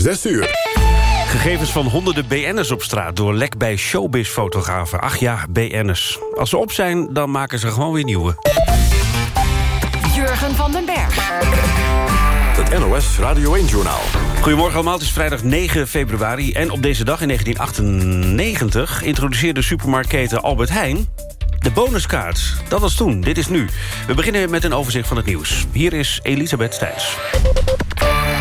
6 uur. Gegevens van honderden BN'ers op straat door lek bij showbiz-fotografen. Ach ja, BN'ers. Als ze op zijn, dan maken ze gewoon weer nieuwe. Jurgen van den Berg. Het NOS Radio 1-journaal. Goedemorgen allemaal, het is vrijdag 9 februari... en op deze dag in 1998 introduceerde supermarktketen Albert Heijn... de bonuskaart. Dat was toen, dit is nu. We beginnen met een overzicht van het nieuws. Hier is Elisabeth Stijns.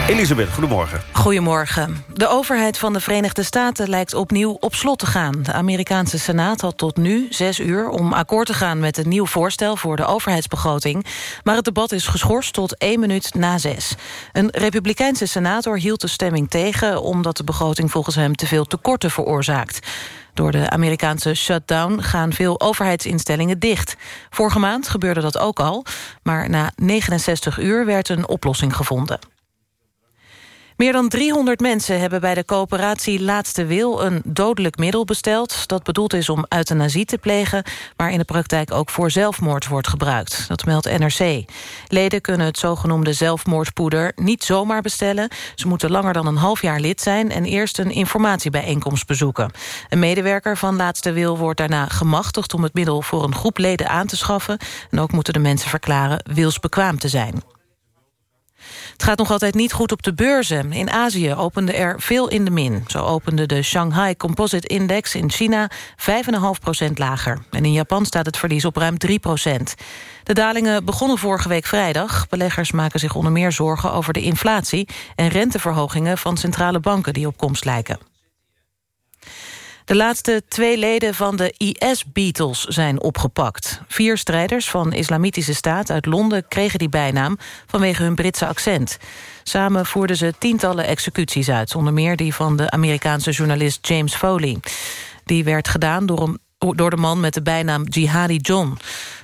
Elisabeth, goedemorgen. Goedemorgen. De overheid van de Verenigde Staten lijkt opnieuw op slot te gaan. De Amerikaanse Senaat had tot nu zes uur om akkoord te gaan... met een nieuw voorstel voor de overheidsbegroting. Maar het debat is geschorst tot één minuut na zes. Een republikeinse senator hield de stemming tegen... omdat de begroting volgens hem te veel tekorten veroorzaakt. Door de Amerikaanse shutdown gaan veel overheidsinstellingen dicht. Vorige maand gebeurde dat ook al, maar na 69 uur werd een oplossing gevonden. Meer dan 300 mensen hebben bij de coöperatie Laatste Wil... een dodelijk middel besteld dat bedoeld is om euthanasie te plegen... maar in de praktijk ook voor zelfmoord wordt gebruikt. Dat meldt NRC. Leden kunnen het zogenoemde zelfmoordpoeder niet zomaar bestellen. Ze moeten langer dan een half jaar lid zijn... en eerst een informatiebijeenkomst bezoeken. Een medewerker van Laatste Wil wordt daarna gemachtigd... om het middel voor een groep leden aan te schaffen. En ook moeten de mensen verklaren wilsbekwaam te zijn. Het gaat nog altijd niet goed op de beurzen. In Azië opende er veel in de min. Zo opende de Shanghai Composite Index in China 5,5% lager. En in Japan staat het verlies op ruim 3% De dalingen begonnen vorige week vrijdag. Beleggers maken zich onder meer zorgen over de inflatie... en renteverhogingen van centrale banken die op komst lijken. De laatste twee leden van de IS-Beatles zijn opgepakt. Vier strijders van Islamitische Staat uit Londen kregen die bijnaam... vanwege hun Britse accent. Samen voerden ze tientallen executies uit. Onder meer die van de Amerikaanse journalist James Foley. Die werd gedaan door, een, door de man met de bijnaam Jihadi John.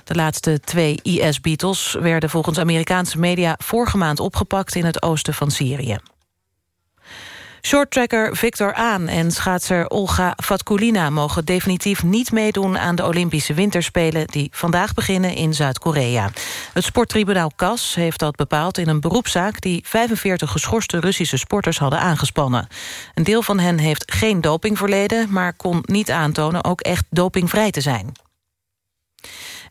De laatste twee IS-Beatles werden volgens Amerikaanse media... vorige maand opgepakt in het oosten van Syrië. Shorttracker Victor Aan en schaatser Olga Vatkulina... mogen definitief niet meedoen aan de Olympische Winterspelen... die vandaag beginnen in Zuid-Korea. Het sporttribunaal CAS heeft dat bepaald in een beroepszaak... die 45 geschorste Russische sporters hadden aangespannen. Een deel van hen heeft geen dopingverleden... maar kon niet aantonen ook echt dopingvrij te zijn.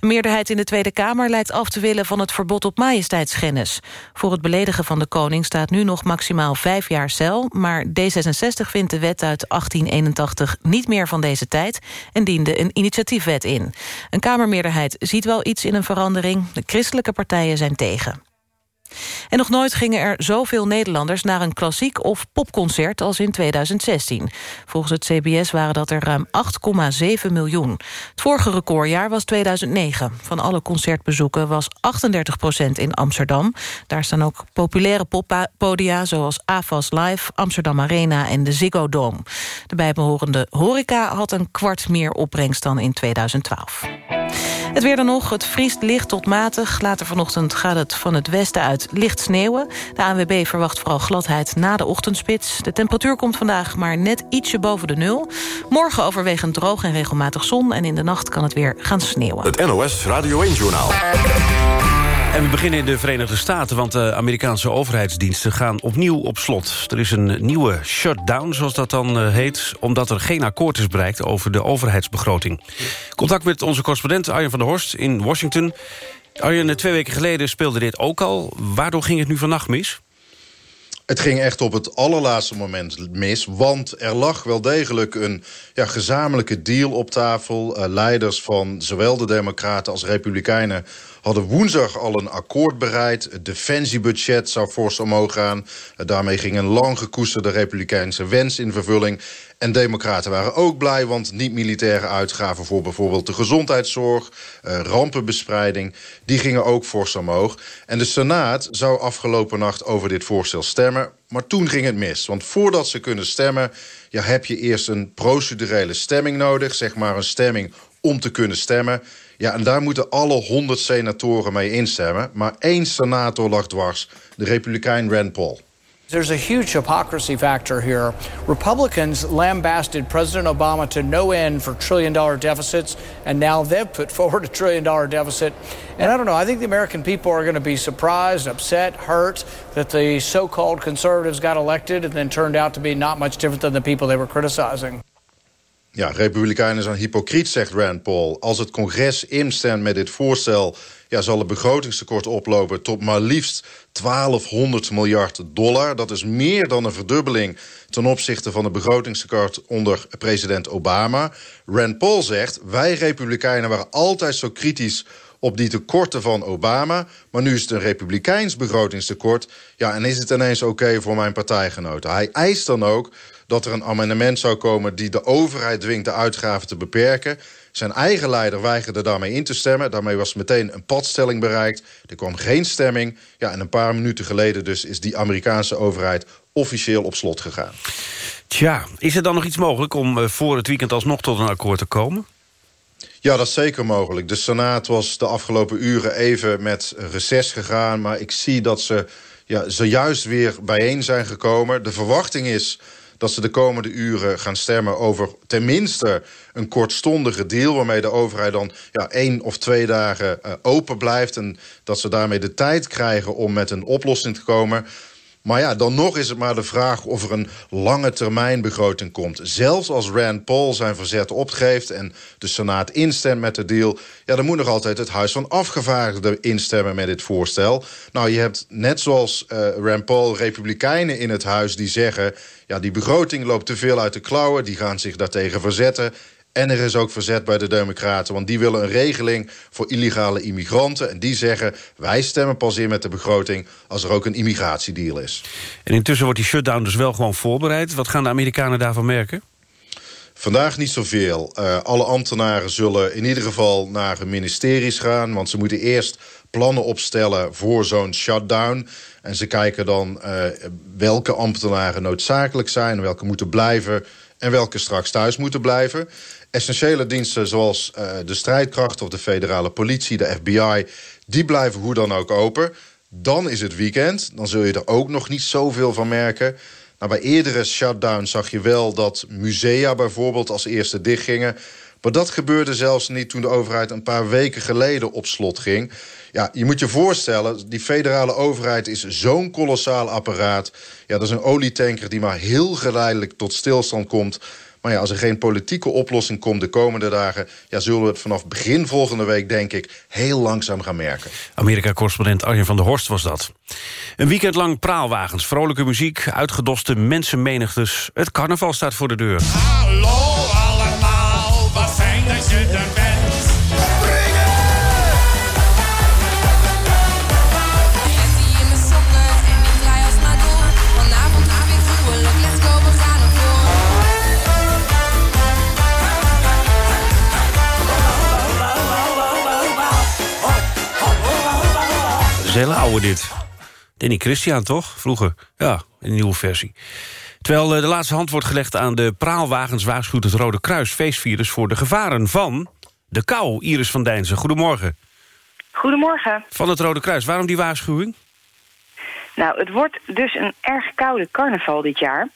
Meerderheid in de Tweede Kamer lijkt af te willen van het verbod op majesteitsschennis. Voor het beledigen van de koning staat nu nog maximaal vijf jaar cel... maar D66 vindt de wet uit 1881 niet meer van deze tijd... en diende een initiatiefwet in. Een Kamermeerderheid ziet wel iets in een verandering. De christelijke partijen zijn tegen. En nog nooit gingen er zoveel Nederlanders naar een klassiek of popconcert als in 2016. Volgens het CBS waren dat er ruim 8,7 miljoen. Het vorige recordjaar was 2009. Van alle concertbezoeken was 38 procent in Amsterdam. Daar staan ook populaire poppodia zoals AFAS Live, Amsterdam Arena en de Ziggo Dome. De bijbehorende horeca had een kwart meer opbrengst dan in 2012. Het weer dan nog, het vriest licht tot matig. Later vanochtend gaat het van het westen uit licht sneeuwen. De ANWB verwacht vooral gladheid na de ochtendspits. De temperatuur komt vandaag maar net ietsje boven de nul. Morgen overwegend droog en regelmatig zon. En in de nacht kan het weer gaan sneeuwen. Het NOS Radio 1-journaal. En we beginnen in de Verenigde Staten, want de Amerikaanse overheidsdiensten gaan opnieuw op slot. Er is een nieuwe shutdown, zoals dat dan eh, heet, omdat er geen akkoord is bereikt over de overheidsbegroting. Contact met onze correspondent Arjen van der Horst in Washington. Arjen, twee weken geleden speelde dit ook al. Waardoor ging het nu vannacht mis? Het ging echt op het allerlaatste moment mis. Want er lag wel degelijk een ja, gezamenlijke deal op tafel. Uh, leiders van zowel de Democraten als Republikeinen hadden woensdag al een akkoord bereid. Het defensiebudget zou fors omhoog gaan. Daarmee ging een lang gekoesterde republikeinse wens in vervulling. En democraten waren ook blij, want niet-militaire uitgaven... voor bijvoorbeeld de gezondheidszorg, uh, rampenbespreiding... die gingen ook fors omhoog. En de Senaat zou afgelopen nacht over dit voorstel stemmen... maar toen ging het mis, want voordat ze kunnen stemmen... Ja, heb je eerst een procedurele stemming nodig, zeg maar een stemming om te kunnen stemmen... Ja, en daar moeten alle 100 senatoren mee instemmen. Maar één senator lag dwars, de republikein Rand Paul. There's a huge hypocrisy factor here. Republicans lambasted President Obama to no end for trillion dollar deficits, and now they've put forward a trillion dollar deficit. And I don't know, I think the American people are going to be surprised, upset, hurt that the so called conservatives got elected and then turned out to be not much different than the people they were criticizing. Ja, republikeinen zijn hypocriet, zegt Rand Paul. Als het congres instemt met dit voorstel... Ja, zal het begrotingstekort oplopen tot maar liefst 1200 miljard dollar. Dat is meer dan een verdubbeling ten opzichte van het begrotingstekort onder president Obama. Rand Paul zegt, wij republikeinen waren altijd zo kritisch op die tekorten van Obama. Maar nu is het een republikeins begrotingstekort. Ja, en is het ineens oké voor mijn partijgenoten. Hij eist dan ook dat er een amendement zou komen... die de overheid dwingt de uitgaven te beperken. Zijn eigen leider weigerde daarmee in te stemmen. Daarmee was meteen een padstelling bereikt. Er kwam geen stemming. Ja, en een paar minuten geleden dus is die Amerikaanse overheid officieel op slot gegaan. Tja, is er dan nog iets mogelijk om eh, voor het weekend alsnog tot een akkoord te komen? Ja, dat is zeker mogelijk. De Senaat was de afgelopen uren even met reces gegaan... maar ik zie dat ze ja, zojuist weer bijeen zijn gekomen. De verwachting is dat ze de komende uren gaan stemmen over tenminste een kortstondige deal... waarmee de overheid dan ja, één of twee dagen uh, open blijft... en dat ze daarmee de tijd krijgen om met een oplossing te komen... Maar ja, dan nog is het maar de vraag of er een lange termijn begroting komt. Zelfs als Rand Paul zijn verzet opgeeft en de Senaat instemt met de deal... ja, dan moet nog altijd het Huis van Afgevaardigden instemmen met dit voorstel. Nou, je hebt net zoals uh, Rand Paul republikeinen in het huis die zeggen... ja, die begroting loopt te veel uit de klauwen, die gaan zich daartegen verzetten... En er is ook verzet bij de Democraten, want die willen een regeling voor illegale immigranten. En die zeggen, wij stemmen pas in met de begroting als er ook een immigratiedeal is. En intussen wordt die shutdown dus wel gewoon voorbereid. Wat gaan de Amerikanen daarvan merken? Vandaag niet zoveel. Uh, alle ambtenaren zullen in ieder geval naar ministeries gaan... want ze moeten eerst plannen opstellen voor zo'n shutdown. En ze kijken dan uh, welke ambtenaren noodzakelijk zijn... welke moeten blijven en welke straks thuis moeten blijven. Essentiële diensten zoals uh, de strijdkracht of de federale politie, de FBI... die blijven hoe dan ook open. Dan is het weekend. Dan zul je er ook nog niet zoveel van merken. Nou, bij eerdere shutdowns zag je wel dat musea bijvoorbeeld als eerste dichtgingen. Maar dat gebeurde zelfs niet toen de overheid een paar weken geleden op slot ging. Ja, je moet je voorstellen, die federale overheid is zo'n kolossaal apparaat. Ja, dat is een olietanker die maar heel geleidelijk tot stilstand komt. Maar ja, als er geen politieke oplossing komt de komende dagen... Ja, zullen we het vanaf begin volgende week, denk ik, heel langzaam gaan merken. Amerika-correspondent Arjen van der Horst was dat. Een weekend lang praalwagens, vrolijke muziek, uitgedoste mensenmenigtes. Het carnaval staat voor de deur. Hallo allemaal, wat fijn dat je er is heel oude dit. Danny Christian, toch? Vroeger. Ja, een nieuwe versie. Terwijl eh, de laatste hand wordt gelegd aan de praalwagens... waarschuwt het Rode Kruis feestvirus voor de gevaren van... de kou, Iris van Dijnsen. Goedemorgen. Goedemorgen. Van het Rode Kruis. Waarom die waarschuwing? Nou, het wordt dus een erg koude carnaval dit jaar.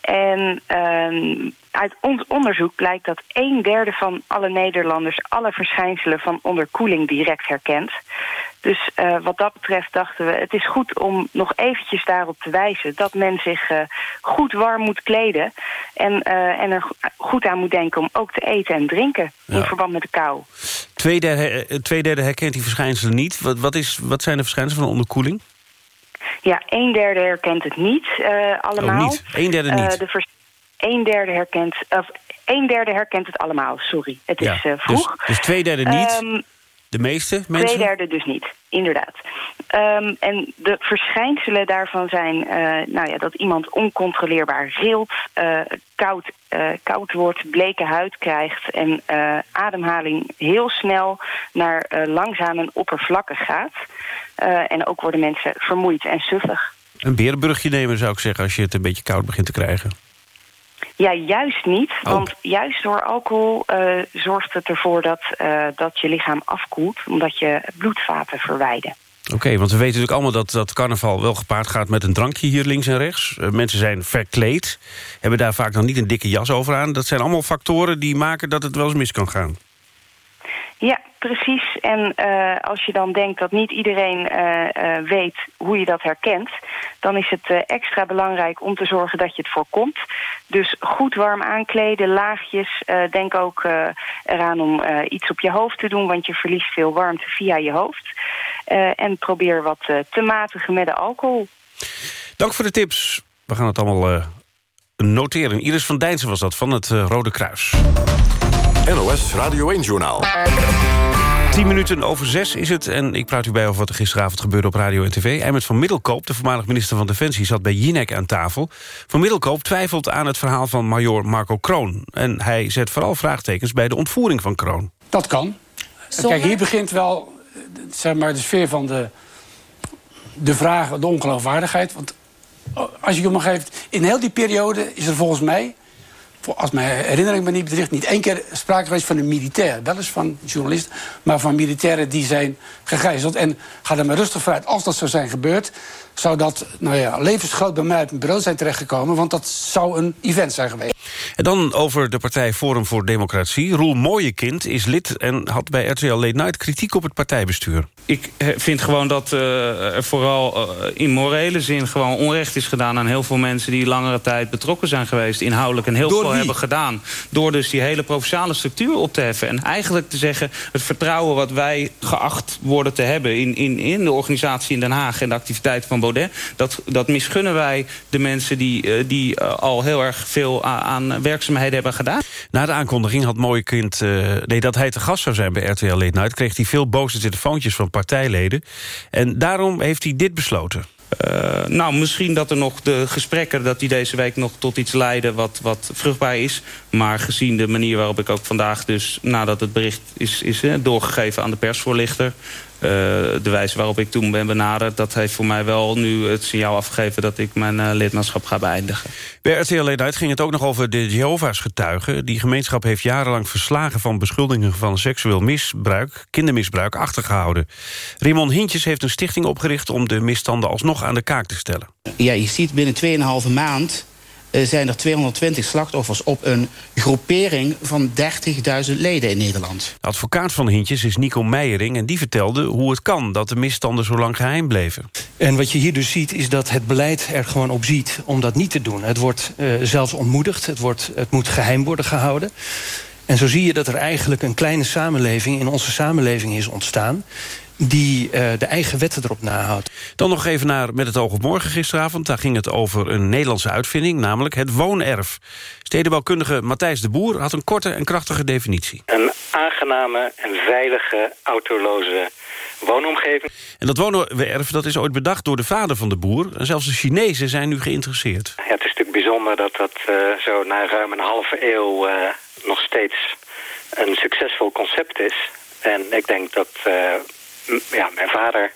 En uh, uit ons onderzoek blijkt dat een derde van alle Nederlanders... alle verschijnselen van onderkoeling direct herkent. Dus uh, wat dat betreft dachten we, het is goed om nog eventjes daarop te wijzen... dat men zich uh, goed warm moet kleden en, uh, en er goed aan moet denken... om ook te eten en drinken ja. in verband met de kou. Tweederde, tweederde herkent die verschijnselen niet. Wat, wat, is, wat zijn de verschijnselen van onderkoeling? Ja, een derde herkent het niet allemaal. Oh, niet? Een derde niet? de een derde herkent... Of, een derde herkent het allemaal, sorry. Het ja, is vroeg. Dus, dus twee derde niet? Um, de meeste mensen? Twee derde dus niet, inderdaad. Um, en de verschijnselen daarvan zijn uh, nou ja, dat iemand oncontroleerbaar rilt, uh, koud, uh, koud wordt, bleke huid krijgt... en ademhaling heel snel naar langzaam en oppervlakkig gaat. en ook worden mensen vermoeid en suffig. Een berenbrugje nemen zou ik zeggen als je het een beetje koud begint te krijgen. Ja, juist niet. Oh. Want juist door alcohol uh, zorgt het ervoor dat, uh, dat je lichaam afkoelt... omdat je bloedvaten verwijden. Oké, want we weten natuurlijk allemaal dat, dat carnaval wel gepaard gaat met een drankje hier links en rechts. Uh, mensen zijn verkleed, hebben daar vaak nog niet een dikke jas over aan. Dat zijn allemaal factoren die maken dat het wel eens mis kan gaan. Ja, precies. En uh, als je dan denkt dat niet iedereen uh, uh, weet hoe je dat herkent... dan is het extra belangrijk om te zorgen dat je het voorkomt. Dus goed warm aankleden, laagjes. denk ook eraan om iets op je hoofd te doen... want je verliest veel warmte via je hoofd. en probeer wat te matigen met de alcohol. Dank voor de tips. We gaan het allemaal noteren. Iris van Dijnsen was dat, van het Rode Kruis. NOS Radio 1-journaal. 10 minuten over zes is het en ik praat u bij over wat er gisteravond gebeurde op radio en tv. Eimet van Middelkoop, de voormalig minister van Defensie, zat bij Jinek aan tafel. Van Middelkoop twijfelt aan het verhaal van major Marco Kroon. En hij zet vooral vraagtekens bij de ontvoering van Kroon. Dat kan. Kijk, hier begint wel zeg maar, de sfeer van de, de vraag, de ongeloofwaardigheid. Want als je me geeft, in heel die periode is er volgens mij als mijn herinnering me niet bedriegt, niet één keer sprake geweest van een militair. Wel eens van journalisten, maar van militairen die zijn gegijzeld. En ga er maar rustig vooruit. Als dat zou zijn gebeurd, zou dat nou ja, levensgroot bij mij op mijn bureau zijn terechtgekomen. Want dat zou een event zijn geweest. En dan over de partij Forum voor Democratie. Roel Mooiekind is lid en had bij RTL Late Night kritiek op het partijbestuur. Ik eh, vind gewoon dat uh, er vooral uh, in morele zin gewoon onrecht is gedaan... aan heel veel mensen die langere tijd betrokken zijn geweest... inhoudelijk en heel veel hebben gedaan. Door dus die hele provinciale structuur op te heffen. En eigenlijk te zeggen, het vertrouwen wat wij geacht worden te hebben... in, in, in de organisatie in Den Haag en de activiteiten van Baudet... dat, dat misgunnen wij de mensen die, die al heel erg veel aan werkzaamheden hebben gedaan. Na de aankondiging had Mooiekind... nee, dat hij te gast zou zijn bij RTL Late Night... kreeg hij veel boze telefoontjes van partijleden. En daarom heeft hij dit besloten. Uh, nou, misschien dat er nog de gesprekken... dat die deze week nog tot iets leiden wat, wat vruchtbaar is. Maar gezien de manier waarop ik ook vandaag dus... nadat het bericht is, is doorgegeven aan de persvoorlichter... Uh, de wijze waarop ik toen ben benaderd... dat heeft voor mij wel nu het signaal afgegeven... dat ik mijn uh, lidmaatschap ga beëindigen. Bij RTL Uit ging het ook nog over de Jehovah's getuigen. Die gemeenschap heeft jarenlang verslagen van beschuldigingen... van seksueel misbruik, kindermisbruik, achtergehouden. Raymond Hintjes heeft een stichting opgericht... om de misstanden alsnog aan de kaak te stellen. Ja, je ziet binnen 2,5 maand zijn er 220 slachtoffers op een groepering van 30.000 leden in Nederland. De advocaat van Hintjes is Nico Meijering en die vertelde hoe het kan dat de misstanden zo lang geheim bleven. En wat je hier dus ziet is dat het beleid er gewoon op ziet om dat niet te doen. Het wordt uh, zelfs ontmoedigd, het, wordt, het moet geheim worden gehouden. En zo zie je dat er eigenlijk een kleine samenleving in onze samenleving is ontstaan die uh, de eigen wetten erop nahoudt. Dan nog even naar Met het oog op morgen gisteravond. Daar ging het over een Nederlandse uitvinding, namelijk het woonerf. Stedenbouwkundige Matthijs de Boer had een korte en krachtige definitie. Een aangename en veilige autoloze woonomgeving. En dat woonerf dat is ooit bedacht door de vader van de boer. En zelfs de Chinezen zijn nu geïnteresseerd. Ja, het is natuurlijk bijzonder dat dat uh, zo na ruim een halve eeuw... Uh, nog steeds een succesvol concept is. En ik denk dat ja, mijn vader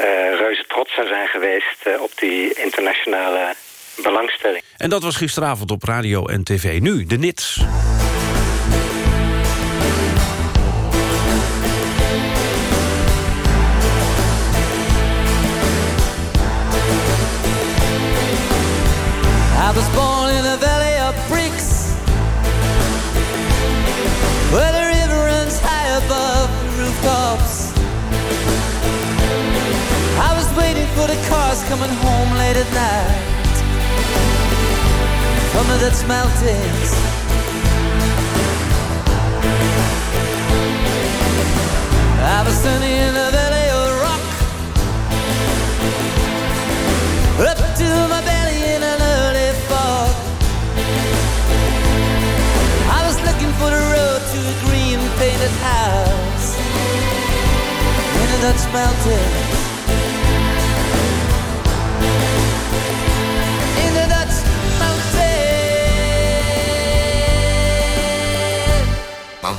uh, reuze trots zou zijn geweest uh, op die internationale belangstelling. En dat was gisteravond op radio en tv. Nu, de Nits. I was born for the cars coming home late at night. The Dutch mountains I was standing in a valley of rock. Up to my belly in an early fog. I was looking for the road to a green painted house. In the Dutch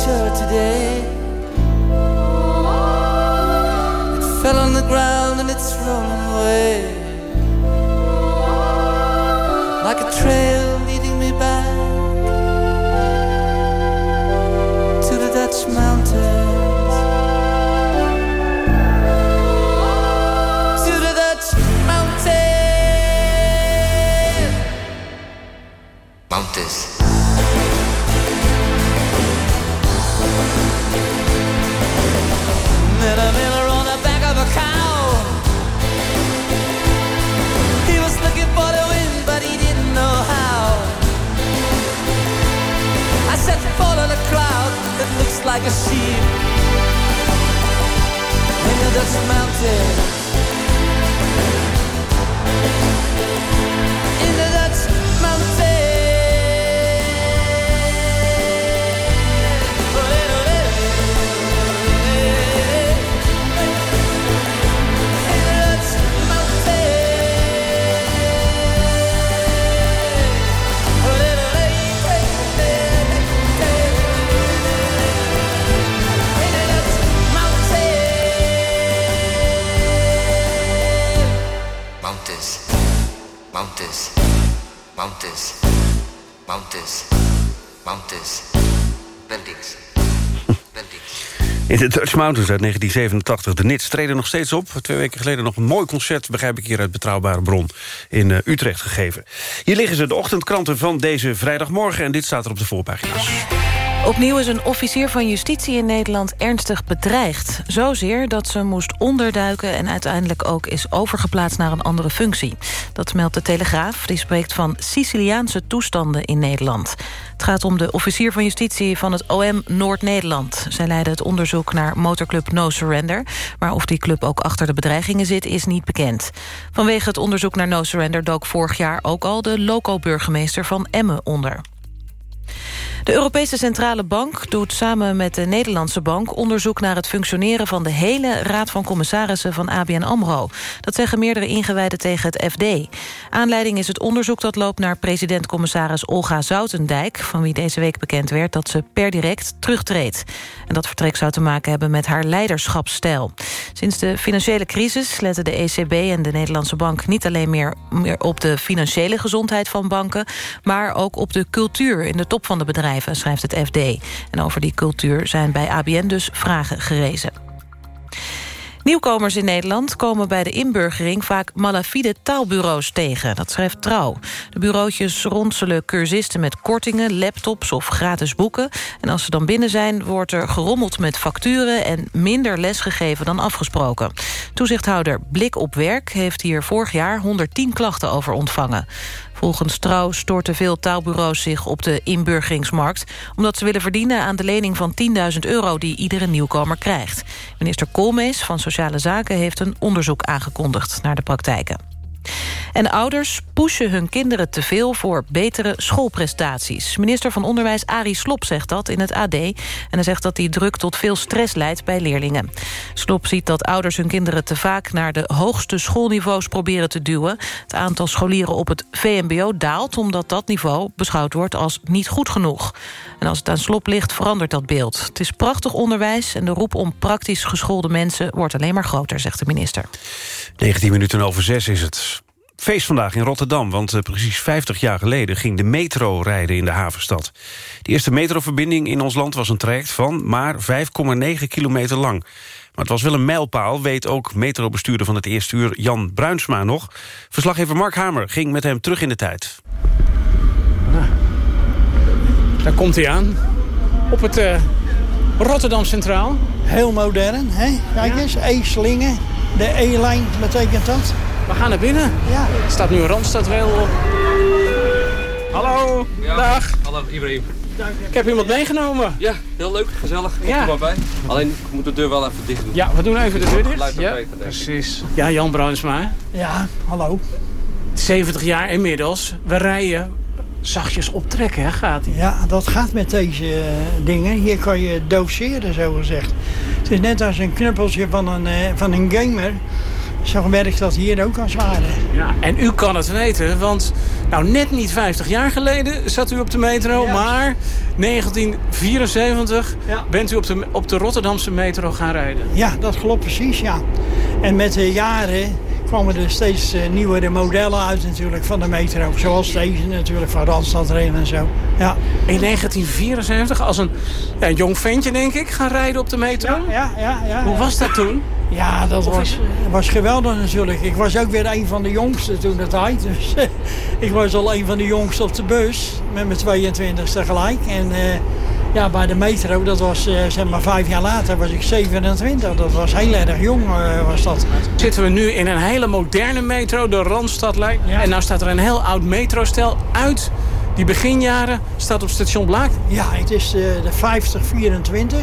Shirt today. It fell on the ground and it's rolling away. Like a trail leading me back to the Dutch mountains. Like a sheep in the Dutch mountains. In de Dutch Mountains uit 1987. De Nits treden nog steeds op. Twee weken geleden nog een mooi concert... begrijp ik hier uit Betrouwbare Bron in eh, Utrecht gegeven. Hier liggen ze, de ochtendkranten van deze vrijdagmorgen... en dit staat er op de voorpagina's. Opnieuw is een officier van justitie in Nederland ernstig bedreigd. Zozeer dat ze moest onderduiken en uiteindelijk ook is overgeplaatst naar een andere functie. Dat meldt de Telegraaf, die spreekt van Siciliaanse toestanden in Nederland. Het gaat om de officier van justitie van het OM Noord-Nederland. Zij leiden het onderzoek naar motorclub No Surrender. Maar of die club ook achter de bedreigingen zit, is niet bekend. Vanwege het onderzoek naar No Surrender dook vorig jaar ook al de loco-burgemeester van Emmen onder. De Europese Centrale Bank doet samen met de Nederlandse Bank... onderzoek naar het functioneren van de hele Raad van Commissarissen van ABN AMRO. Dat zeggen meerdere ingewijden tegen het FD. Aanleiding is het onderzoek dat loopt naar president-commissaris Olga Zoutendijk... van wie deze week bekend werd dat ze per direct terugtreedt. En dat vertrek zou te maken hebben met haar leiderschapsstijl. Sinds de financiële crisis letten de ECB en de Nederlandse Bank... niet alleen meer, meer op de financiële gezondheid van banken... maar ook op de cultuur in de top van de bedrijven, schrijft het FD. En over die cultuur zijn bij ABN dus vragen gerezen. Nieuwkomers in Nederland komen bij de inburgering vaak malafide taalbureaus tegen. Dat schrijft Trouw. De bureautjes ronselen cursisten met kortingen, laptops of gratis boeken. En als ze dan binnen zijn, wordt er gerommeld met facturen... en minder les gegeven dan afgesproken. Toezichthouder Blik op Werk heeft hier vorig jaar 110 klachten over ontvangen. Volgens Trouw storten veel taalbureaus zich op de inburgeringsmarkt... omdat ze willen verdienen aan de lening van 10.000 euro... die iedere nieuwkomer krijgt. Minister Koolmees van Sociale Zaken heeft een onderzoek aangekondigd... naar de praktijken. En ouders pushen hun kinderen te veel voor betere schoolprestaties. Minister van Onderwijs Arie Slop zegt dat in het AD. En hij zegt dat die druk tot veel stress leidt bij leerlingen. Slop ziet dat ouders hun kinderen te vaak naar de hoogste schoolniveaus proberen te duwen. Het aantal scholieren op het VMBO daalt... omdat dat niveau beschouwd wordt als niet goed genoeg. En als het aan Slop ligt, verandert dat beeld. Het is prachtig onderwijs en de roep om praktisch geschoolde mensen... wordt alleen maar groter, zegt de minister. 19 minuten over 6 is het. Feest vandaag in Rotterdam, want uh, precies 50 jaar geleden... ging de metro rijden in de havenstad. De eerste metroverbinding in ons land was een traject van maar 5,9 kilometer lang. Maar het was wel een mijlpaal, weet ook metrobestuurder van het eerste uur Jan Bruinsma nog. Verslaggever Mark Hamer ging met hem terug in de tijd. Nou, daar komt hij aan, op het uh, Rotterdam Centraal. Heel modern, hè? Kijk eens, E-slingen, de E-lijn betekent dat. We gaan naar binnen. Ja. Er staat nu een Randstad wel op. Hallo, Ja. dag. Hallo Ibrahim. Ik heb iemand meegenomen. Ja, heel leuk, gezellig. Kom Ja. er maar bij. Alleen, ik moet de deur wel even dicht doen. Ja, we doen even de deur dicht. Ja, beter, precies. Ja, Jan Bruinsma. Ja, hallo. 70 jaar inmiddels. We rijden zachtjes optrekken, hè, gaat hij? Ja, dat gaat met deze eh, dingen. Hier kan je doseren, zo gezegd. Het is net als een knuppeltje van een, eh, van een gamer. Zo werkt dat hier ook als ware. Ja, en u kan het weten, want nou, net niet 50 jaar geleden zat u op de metro, maar 1974 bent u op de, op de Rotterdamse metro gaan rijden. Ja, dat klopt precies, ja. En met de jaren kwamen er steeds eh, nieuwere modellen uit natuurlijk van de metro. Zoals deze natuurlijk, van Randstadrail en zo. Ja. In 1974, als een ja, een jong ventje denk ik, gaan rijden op de metro? Ja, ja, ja. Hoe was dat toen? Ja, dat was, is- was geweldig natuurlijk. Ik was ook weer een van de jongsten toen de tijd. Dus eh, ik was al een van de jongsten op de bus. Met mijn 22 tegelijk. En eh, ja, bij de metro, dat was eh, zeg maar vijf jaar later, was ik 27. Dat was heel erg jong eh, was dat. Zitten we nu in een hele moderne metro, de Randstadlijn. En nou staat er een heel oud metrostel uit die beginjaren. Staat op station Blaak. Ja, het is eh, de 5024.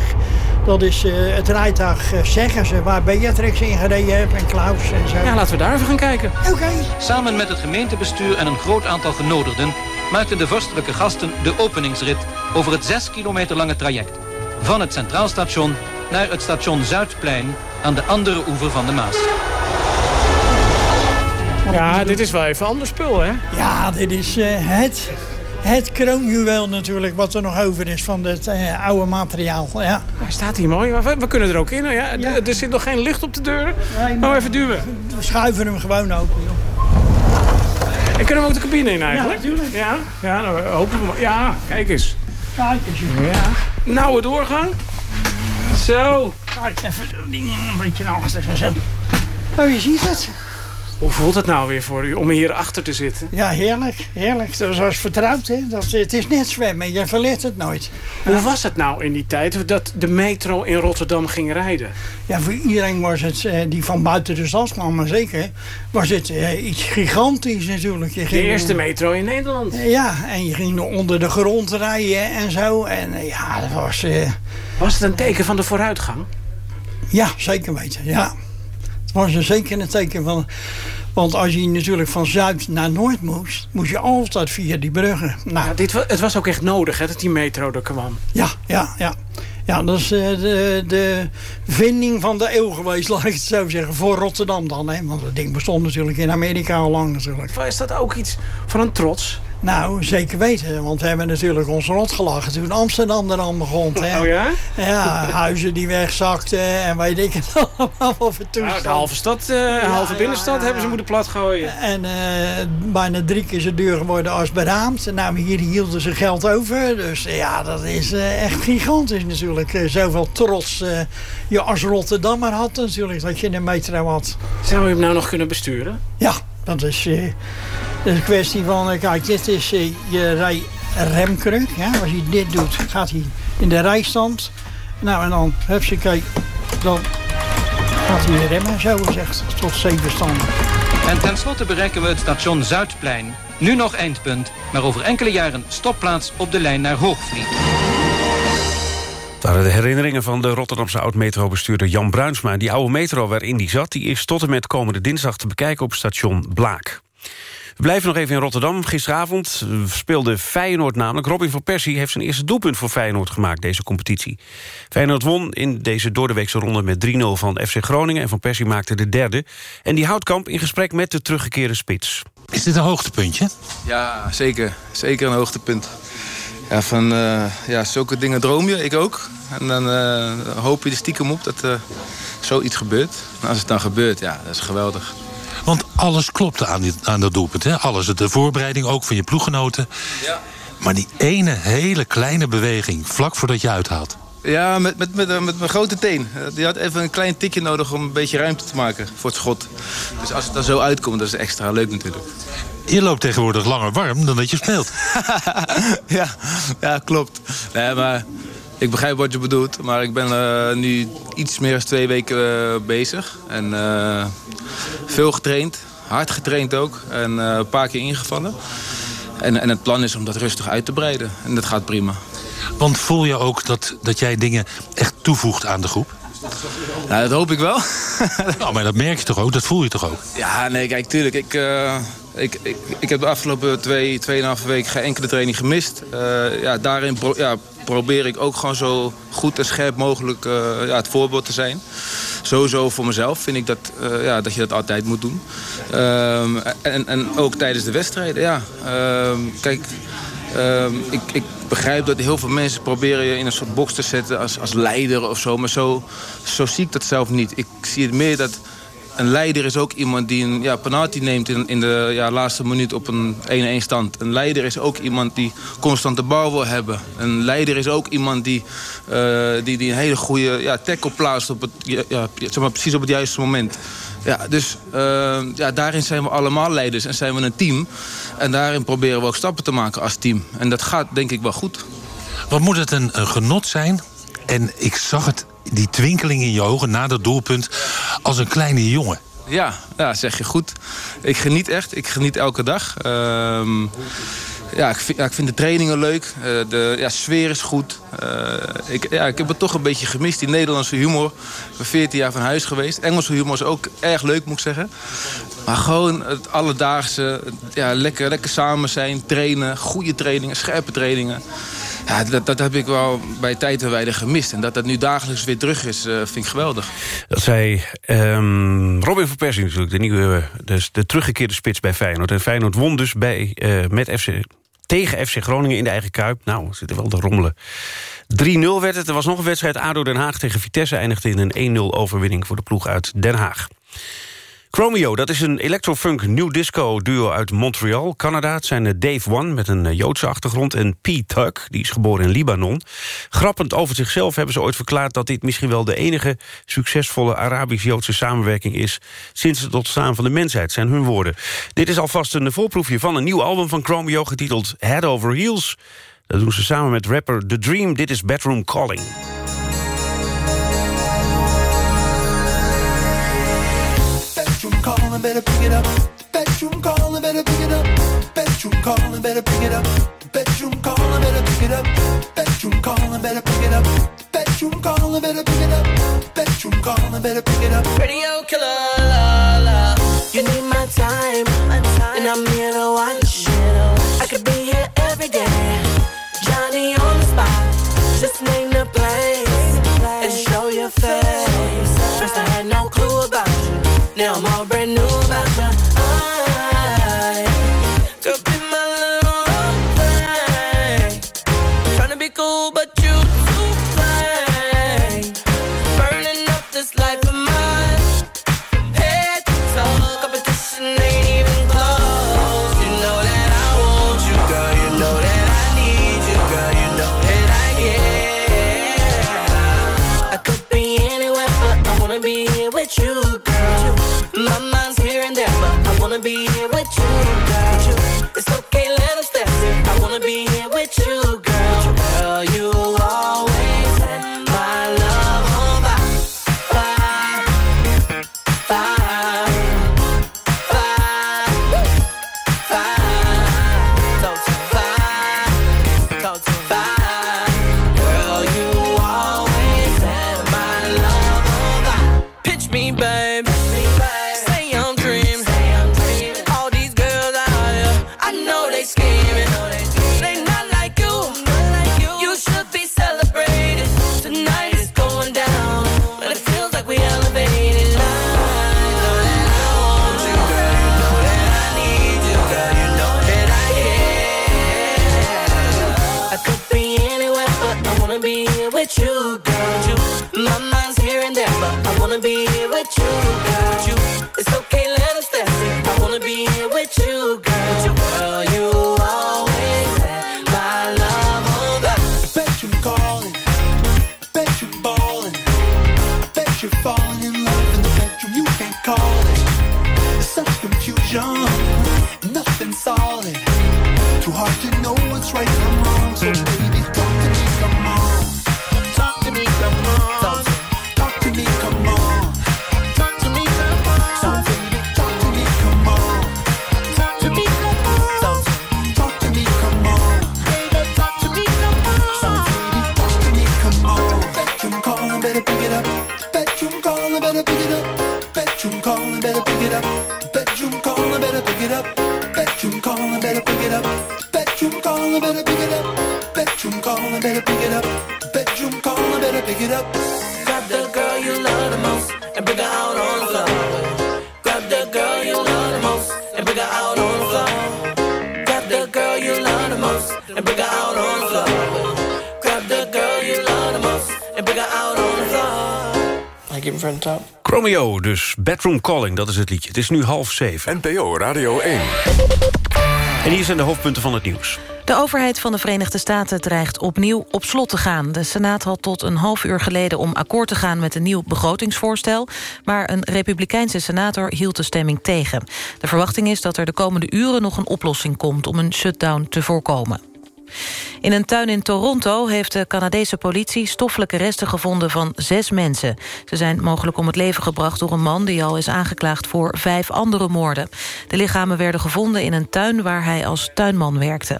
Dat is eh, het rijtuig, zeggen ze, waar Beatrix in gereden heeft en Klaus en zo. Ja, laten we daar even gaan kijken. Oké. Samen met het gemeentebestuur en een groot aantal genodigden... maakten de vorstelijke gasten de openingsrit over het 6 kilometer lange traject. Van het Centraal Station naar het station Zuidplein aan de andere oever van de Maas. Ja, dit is wel even ander spul, hè? Ja, dit is eh, het, het kroonjuweel natuurlijk wat er nog over is van het eh, oude materiaal. Ja. Hij staat hier mooi. maar We, we kunnen er ook in. Ja, Er zit nog geen licht op de deur. Nou, even duwen. We schuiven hem gewoon open. joh. En kunnen we ook de cabine in eigenlijk? Ja, natuurlijk. Ja, ja nou, hopen we maar. Ja, kijk eens. Kijk eens. joh. Ja. Nauwe doorgang. Zo. Kijk, even de dingen een beetje naar achter zo. Oh, je ziet het. Hoe voelt het nou weer voor u om hier achter te zitten? Ja, heerlijk. Heerlijk. Dat was vertrouwd, hè. Dat, het is net zwemmen. Je verleert het nooit. Hoe was het nou in die tijd dat de metro in Rotterdam ging rijden? Ja, voor iedereen was het, eh, die van buiten de stad kwam, maar zeker, was het eh, iets gigantisch natuurlijk. Je De eerste metro in Nederland. Ja, en je ging onder de grond rijden en zo. En eh, ja, dat was... eh, Was het een teken van de vooruitgang? Ja, zeker weten, ja. Het was een zeker een teken van... Want als je natuurlijk van Zuid naar Noord moest... moest je altijd via die bruggen. Nou, Ja, dit, het was ook echt nodig hè, dat die metro er kwam. ja, ja, ja. Ja, dat is eh, de, de vinding van de eeuw geweest, laat ik het zo zeggen. Voor Rotterdam dan, hè. Want dat ding bestond natuurlijk in Amerika al lang natuurlijk. Is dat ook iets van een trots? Nou, zeker weten. Want we hebben natuurlijk ons rot gelachen toen Amsterdam er aan begon. Hè. Oh ja? Ja, huizen die wegzakten en weet ik het allemaal voor toestanden. Nou, de halve stad, eh, de halve binnenstad hebben ze moeten platgooien. En eh, bijna drie keer zo duur geworden als beraamd. Nou, hier hielden ze geld over. Dus eh, ja, dat is eh, echt gigantisch natuurlijk. Eh, zoveel trots eh, je als Rotterdammer had natuurlijk, dat je een metro had. Zou je hem nou nog kunnen besturen? Ja, dat is, dat is een kwestie van, eh, kijk, dit is eh, je rij remkruk. Ja? Als je dit doet, gaat hij in de rijstand. Nou, en dan, heb je kijk, dan gaat hij remmen, zo gezegd, tot zeven standen. En tenslotte bereiken we het station Zuidplein. Nu nog eindpunt, maar over enkele jaren stopplaats op de lijn naar Hoogvliet. Dat waren de herinneringen van de Rotterdamse oud-metrobestuurder Jan Bruinsma. Die oude metro waarin die zat, die is tot en met komende dinsdag te bekijken op station Blaak. We blijven nog even in Rotterdam. Gisteravond eh, speelde Feyenoord namelijk. Robin van Persie heeft zijn eerste doelpunt voor Feyenoord gemaakt, deze competitie. Feyenoord won in deze doordeweekse ronde met 3-0 van FC Groningen... en Van Persie maakte de derde. En die houdt kamp in gesprek met de teruggekeerde spits. Is dit een hoogtepuntje? Ja, zeker. Zeker een hoogtepunt. Ja, van eh, ja, zulke dingen droom je, ik ook. En dan eh, hoop je er stiekem op dat er zoiets gebeurt. En als het dan gebeurt, ja, dat is geweldig. Want alles klopte aan, aan dat doelpunt. Hè? Alles, de voorbereiding ook van je ploeggenoten. Ja. Maar die ene hele kleine beweging, vlak voordat je uithaalt. Ja, met, met, met, met mijn grote teen. Eh, Die had even een klein tikje nodig om een beetje ruimte te maken voor het schot. Dus als het er zo uitkomt, dat is extra leuk natuurlijk. Je loopt tegenwoordig langer warm dan dat je speelt. ja, ja, klopt. Nee, maar ik begrijp wat je bedoelt. Maar ik ben eh, nu iets meer dan twee weken eh, bezig. En eh, veel getraind. Hard getraind ook. En een paar keer ingevallen. En, en het plan is om dat rustig uit te breiden. En dat gaat prima. Want voel je ook dat, dat jij dingen echt toevoegt aan de groep? Nou, dat hoop ik wel. nou, maar dat merk je toch ook? Dat voel je toch ook? Ja, nee, kijk, tuurlijk. Ik, uh, ik, ik, ik heb de afgelopen twee, tweeënhalve weken geen enkele training gemist. Uh, ja, daarin ja, probeer ik ook gewoon zo goed en scherp mogelijk uh, ja, het voorbeeld te zijn. Sowieso voor mezelf vind ik dat, ja, dat je dat altijd moet doen. Ehm, en, en ook tijdens de wedstrijden, ja. Ehm, kijk, ehm, ik, ik begrijp dat heel veel mensen proberen je in een soort box te zetten als, als leider of zo. Maar zo, zo zie ik dat zelf niet. Ik zie het meer dat een leider is ook iemand die een ja, penalty neemt in, in de ja, laatste minuut op een 1-1 stand. Een leider is ook iemand die constant de bal wil hebben. Een leider is ook iemand die, uh, die, die een hele goede ja, tackle plaatst op het, ja, zeg maar, precies op het juiste moment. Ja, dus uh, ja, daarin zijn we allemaal leiders en zijn we een team. En daarin proberen we ook stappen te maken als team. En dat gaat denk ik wel goed. Wat moet het een genot zijn? En ik zag het, die twinkeling in je ogen na dat doelpunt... als een kleine jongen. Ja, ja, zeg je goed. Ik geniet echt. Ik geniet elke dag. Uh, ja, ik vind, ik vind de trainingen leuk. Uh, de ja, sfeer is goed. Uh, ik, ja, ik heb het toch een beetje gemist, die Nederlandse humor. Ik ben 14 jaar van huis geweest. Engelse humor is ook erg leuk, moet ik zeggen. Maar gewoon het alledaagse, ja, lekker, lekker samen zijn, trainen. Goede trainingen, scherpe trainingen. Ja, dat, dat heb ik wel bij tijd en gemist. En dat dat nu dagelijks weer terug is, uh, vind ik geweldig. Dat zei um, Robin van Persie natuurlijk, de, nieuwe, dus de teruggekeerde spits bij Feyenoord. En Feyenoord won dus bij, uh, met FC, tegen FC Groningen in de eigen Kuip. Nou, zit er wel te rommelen. 3-0 werd het. Er was nog een wedstrijd. ADO Den Haag tegen Vitesse eindigde in een 1-0 overwinning voor de ploeg uit Den Haag. Chromio, dat is een electrofunk new disco duo uit Montreal, Canada. Het zijn eh, Dave One met een Joodse achtergrond en Pete Tuck, die is geboren in Libanon. Grappend over zichzelf hebben ze ooit verklaard dat dit misschien wel de enige succesvolle Arabisch-Joodse samenwerking is sinds het ontstaan van de mensheid, zijn hun woorden. Dit is alvast een voorproefje van een nieuw album van Chromio getiteld Head Over Heels. Dat doen ze samen met rapper The Dream. Dit is Bedroom Calling. Calling, better pick it up. Bedroom calling, better pick it up. Bedroom calling, better pick it up. Bedroom calling, better pick it up. Bedroom calling, better pick it up. Bedroom calling, better pick it up. Bedroom calling, better pick it up. Radio killer, la la. You need my time, with you. It's okay, let us dance. I wanna be here with you. Girl, most and bring her out on the floor. Grab the girl you love the most and bring her out on the floor. I give him front top. Chromeo, dus Bedroom Calling, dat is het liedje. Het is nu half zeven. NPO Radio 1. En hier zijn de hoofdpunten van het nieuws. De overheid van de Verenigde Staten dreigt opnieuw op slot te gaan. De Senaat had tot een half uur geleden om akkoord te gaan met een nieuw begrotingsvoorstel, maar een republikeinse senator hield de stemming tegen. De verwachting is dat er de komende uren nog een oplossing komt om een shutdown te voorkomen. In een tuin in Toronto heeft de Canadese politie stoffelijke resten gevonden van zes mensen. Ze zijn mogelijk om het leven gebracht door een man die al is aangeklaagd voor vijf andere moorden. De lichamen werden gevonden in een tuin waar hij als tuinman werkte.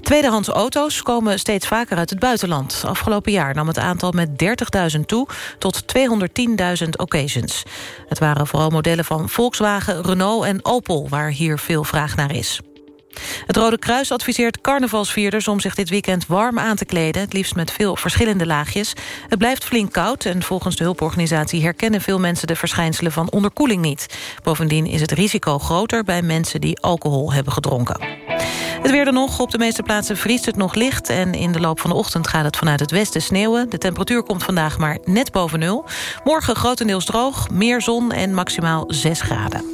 Tweedehands auto's komen steeds vaker uit het buitenland. Afgelopen jaar nam het aantal met 30.000 toe tot 210.000 occasions. Het waren vooral modellen van Volkswagen, Renault en Opel... waar hier veel vraag naar is. Het Rode Kruis adviseert carnavalsvierders om zich dit weekend warm aan te kleden, het liefst met veel verschillende laagjes. Het blijft flink koud en volgens de hulporganisatie herkennen veel mensen de verschijnselen van onderkoeling niet. Bovendien is het risico groter bij mensen die alcohol hebben gedronken. Het weer dan nog. Op de meeste plaatsen vriest het nog licht... en in de loop van de ochtend gaat het vanuit het westen sneeuwen. De temperatuur komt vandaag maar net boven nul. Morgen grotendeels droog, meer zon en maximaal 6 graden.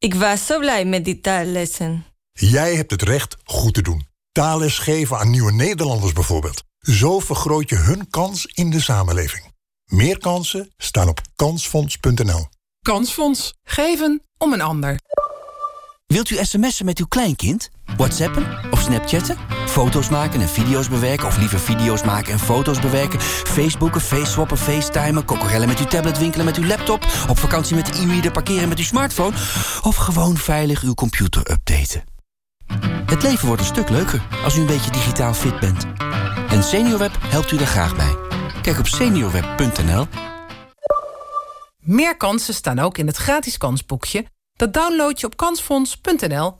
Ik was zo blij met die taallessen. Jij hebt het recht goed te doen. Taalles geven aan nieuwe Nederlanders bijvoorbeeld. Zo vergroot je hun kans in de samenleving. Meer kansen staan op kansfonds.nl. Kansfonds. Geven om een ander. Wilt u sms'en met uw kleinkind? Whatsappen of snapchatten? Foto's maken en video's bewerken of liever video's maken en foto's bewerken? Facebooken, faceswappen, facetimen, kokorellen met uw tablet, winkelen met uw laptop... op vakantie met de e-reader, parkeren met uw smartphone... of gewoon veilig uw computer updaten? Het leven wordt een stuk leuker als u een beetje digitaal fit bent. En SeniorWeb helpt u daar graag bij. Kijk op seniorweb.nl. Meer kansen staan ook in het gratis kansboekje. Dat download je op kansfonds.nl.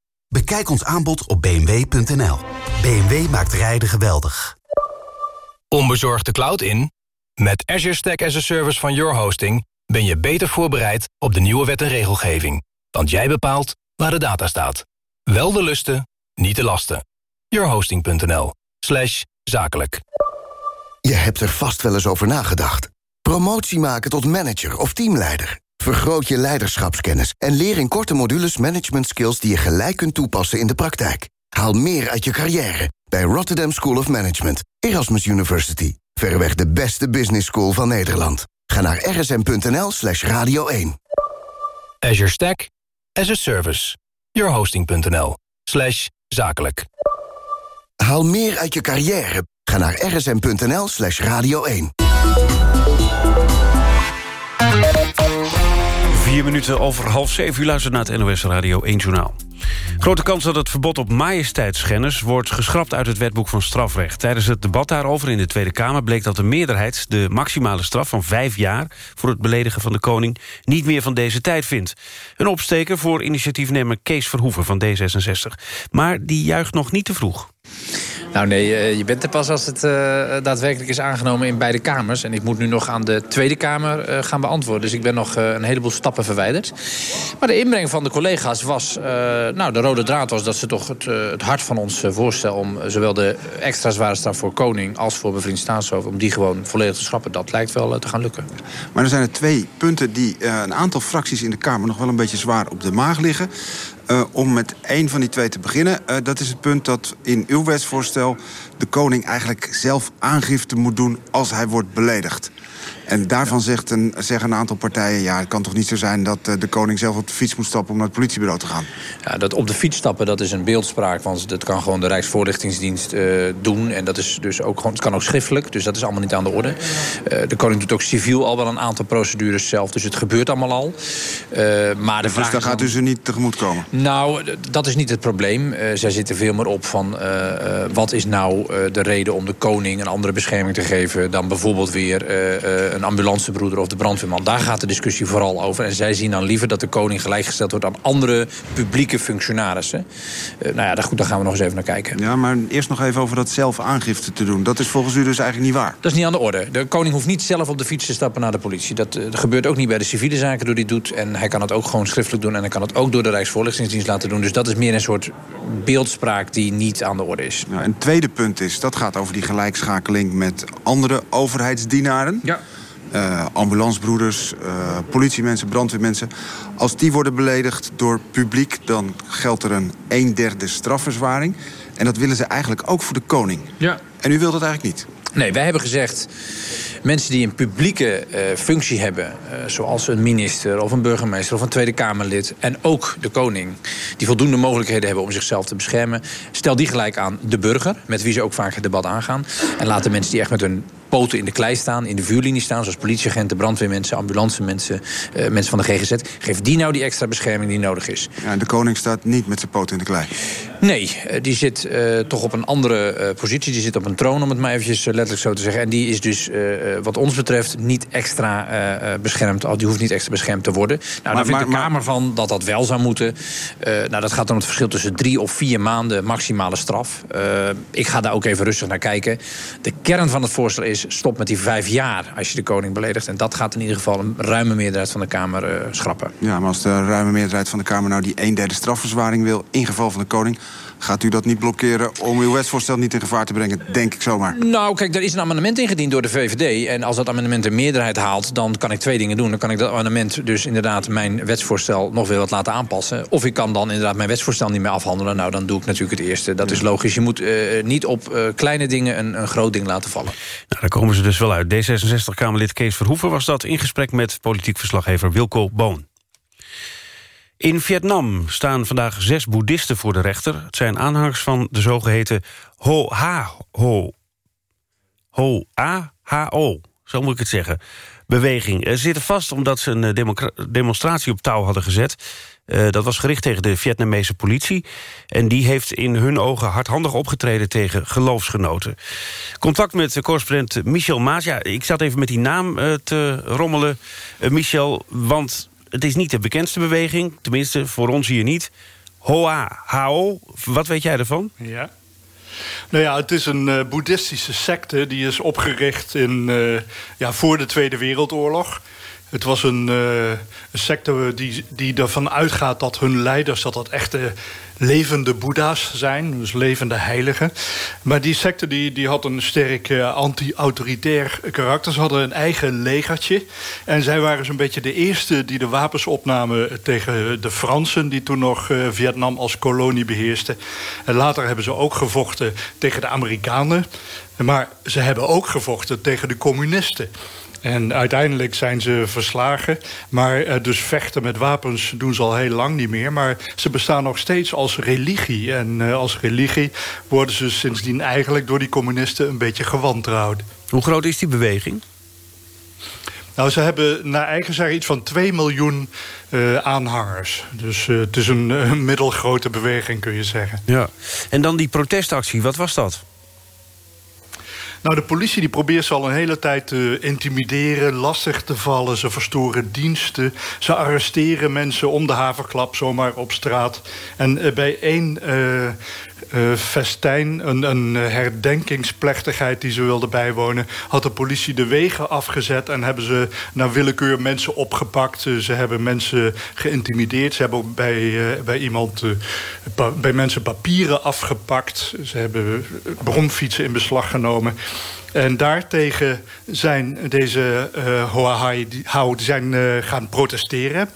Bekijk ons aanbod op bmw.nl. BMW maakt rijden geweldig. Onbezorgd de cloud in? Met Azure Stack as a Service van Your Hosting... ben je beter voorbereid op de nieuwe wet en regelgeving. Want jij bepaalt waar de data staat. Wel de lusten, niet de lasten. yourhosting.nl slash zakelijk. Je hebt er vast wel eens over nagedacht. Promotie maken tot manager of teamleider. Vergroot je leiderschapskennis en leer in korte modules management skills die je gelijk kunt toepassen in de praktijk. Haal meer uit je carrière bij Rotterdam School of Management, Erasmus University. Verreweg de beste business school van Nederland. Ga naar rsm.nl slash radio 1. Azure Stack as a Service. yourhosting.nl slash zakelijk. Haal meer uit je carrière. Ga naar rsm.nl slash radio 1. Vier minuten over half zeven. U luistert naar het NOS Radio 1 Journaal. Grote kans dat het verbod op majesteitsschennis wordt geschrapt uit het wetboek van strafrecht. Tijdens het debat daarover in de Tweede Kamer bleek dat de meerderheid de maximale straf van vijf jaar voor het beledigen van de koning niet meer van deze tijd vindt. Een opsteker voor initiatiefnemer Kees Verhoeven van D66. Maar die juicht nog niet te vroeg. Nou nee, eh, je bent er pas als het uh, daadwerkelijk is aangenomen in beide kamers. En ik moet nu nog aan de Tweede Kamer uh, gaan beantwoorden. Dus ik ben nog een heleboel stappen verwijderd. Maar de inbreng van de collega's was... nou, de rode draad was dat ze toch het, het hart van ons voorstel... om zowel de extra zware straf voor koning als voor bevriend staatshoofd... om die gewoon volledig te schrappen, dat lijkt wel te gaan lukken. Maar er zijn er twee punten die een aantal fracties in de Kamer... nog wel een beetje zwaar op de maag liggen. Uh, om met één van die twee te beginnen. Uh, dat is het punt dat in uw wetsvoorstel... de koning eigenlijk zelf aangifte moet doen als hij wordt beledigd. En daarvan zegt een, zeggen een aantal partijen... ja, het kan toch niet zo zijn dat eh, de koning zelf op de fiets moet stappen... om naar het politiebureau te gaan? Ja, dat op de fiets stappen, dat is een beeldspraak. Want dat kan gewoon de Rijksvoorlichtingsdienst eh, doen. En dat is dus ook gewoon, het kan ook schriftelijk. Dus dat is allemaal niet aan de orde. Eh, de koning doet ook civiel al wel een aantal procedures zelf. Dus het gebeurt allemaal al. Maar de Dus vraag daar is gaat dan- u ze niet tegemoet komen? Nou, dat is niet het probleem. Zij zitten veel meer op van wat is nou de reden om de koning een andere bescherming te geven dan bijvoorbeeld weer eh, een ambulancebroeder of de brandweerman. Daar gaat de discussie vooral over. En zij zien dan liever dat de koning gelijkgesteld wordt aan andere publieke functionarissen. Eh, nou ja, daar, goed, daar gaan we nog eens even naar kijken. Ja, maar eerst nog even over dat zelf aangifte te doen. Dat is volgens u dus eigenlijk niet waar? Dat is niet aan de orde. De koning hoeft niet zelf op de fiets te stappen naar de politie. Dat eh, gebeurt ook niet bij de civiele zaken door die doet. En hij kan het ook gewoon schriftelijk doen. En hij kan het ook door de Rijksvoorlichtingsdienst laten doen. Dus dat is meer een soort beeldspraak die niet aan de orde is. Een tweede punt is, dat gaat over die gelijkschakeling met andere overheidsdienaren. Ja. Eh, ambulancebroeders, eh, politiemensen, brandweermensen. Als die worden beledigd door publiek, dan geldt er een een derde strafverzwaring. En dat willen ze eigenlijk ook voor de koning. Ja. En u wilt dat eigenlijk niet? Nee, wij hebben gezegd... mensen die een publieke eh, functie hebben... eh, zoals een minister of een burgemeester of een Tweede Kamerlid... en ook de koning, die voldoende mogelijkheden hebben... om zichzelf te beschermen... stel die gelijk aan de burger, met wie ze ook vaak het debat aangaan... en laat de mensen die echt met hun poten in de klei staan, in de vuurlinie staan... zoals politieagenten, brandweermensen, ambulancemensen, eh, mensen van de GGZ... geef die nou die extra bescherming die nodig is. Ja, en de koning staat niet met zijn poot in de klei. Nee, eh, die zit eh, toch op een andere positie. Die zit op een troon, om het maar eventjes letterlijk zo te zeggen. En die is dus, wat ons betreft, niet extra beschermd. Die hoeft niet extra beschermd te worden. Nou, Maar- daar vindt maar- de Kamer van dat dat wel zou moeten. Nou, dat gaat om het verschil tussen drie of vier maanden maximale straf. Ik ga daar ook even rustig naar kijken. De kern van het voorstel is, stop met die vijf jaar als je de koning beledigt. En dat gaat in ieder geval een ruime meerderheid van de Kamer eh, schrappen. Ja, maar als de ruime meerderheid van de Kamer nou die een derde strafverzwaring wil... in geval van de koning, gaat u dat niet blokkeren... om uw wetsvoorstel niet in gevaar te brengen, denk ik zomaar. Nou, kijk, er is een amendement ingediend door de VVD. En als dat amendement een meerderheid haalt, dan kan ik twee dingen doen. Dan kan ik dat amendement dus inderdaad mijn wetsvoorstel nog weer wat laten aanpassen. Of ik kan dan inderdaad mijn wetsvoorstel niet meer afhandelen. Nou, dan doe ik natuurlijk het eerste. Dat is logisch. Je moet eh, niet op eh, kleine dingen een, een groot ding laten vallen. Nou, komen ze dus wel uit. D66-Kamerlid Kees Verhoeven was dat in gesprek met politiek verslaggever Wilco Boon. In Vietnam staan vandaag zes boeddhisten voor de rechter. Het zijn aanhangers van de zogeheten Ho Ha Ho Ho A H O, zo moet ik het zeggen. Beweging. Ze zitten vast omdat ze een eh, demonstratie op touw hadden gezet. Eh, dat was gericht tegen de Vietnamese politie. En die heeft in hun ogen hardhandig opgetreden tegen geloofsgenoten. Contact met de correspondent Michel Maas. Ja, ik zat even met die naam eh, te rommelen, eh, Michel. Want het is niet de bekendste beweging. Tenminste, voor ons hier niet. Hoa, Hao, wat weet jij ervan? Ja. Nou ja, het is een eh, boeddhistische secte die is opgericht in, eh, ja, voor de Tweede Wereldoorlog. Het was een, eh, een secte die, die ervan uitgaat dat hun leiders... dat dat echte levende boeddha's zijn, dus levende heiligen. Maar die secte die, die had een sterk eh, anti-autoritair karakter. Ze hadden een eigen legertje. En zij waren zo'n beetje de eerste die de wapens opnamen tegen de Fransen... die toen nog eh, Vietnam als kolonie beheersten. En later hebben ze ook gevochten tegen de Amerikanen. Maar ze hebben ook gevochten tegen de communisten. En uiteindelijk zijn ze verslagen. Maar eh, dus vechten met wapens doen ze al heel lang niet meer. Maar ze bestaan nog steeds als religie. En eh, als religie worden ze sindsdien eigenlijk door die communisten een beetje gewantrouwd. Hoe groot is die beweging? Nou, ze hebben naar eigen zeggen iets van 2 miljoen eh, aanhangers. Dus het is een eh, middelgrote beweging, kun je zeggen. Ja. En dan die protestactie, wat was dat? Nou, de politie die probeert ze al een hele tijd te intimideren, lastig te vallen. Ze verstoren diensten, ze arresteren mensen om de haverklap zomaar op straat. En eh, bij één eh, festijn, een, een herdenkingsplechtigheid die ze wilden bijwonen... had de politie de wegen afgezet en hebben ze naar willekeur mensen opgepakt. Ze hebben mensen geïntimideerd. Ze hebben bij, bij iemand, bij mensen papieren afgepakt. Ze hebben bromfietsen in beslag genomen. En daartegen zijn deze eh Hoahai zijn eh, gaan protesteren.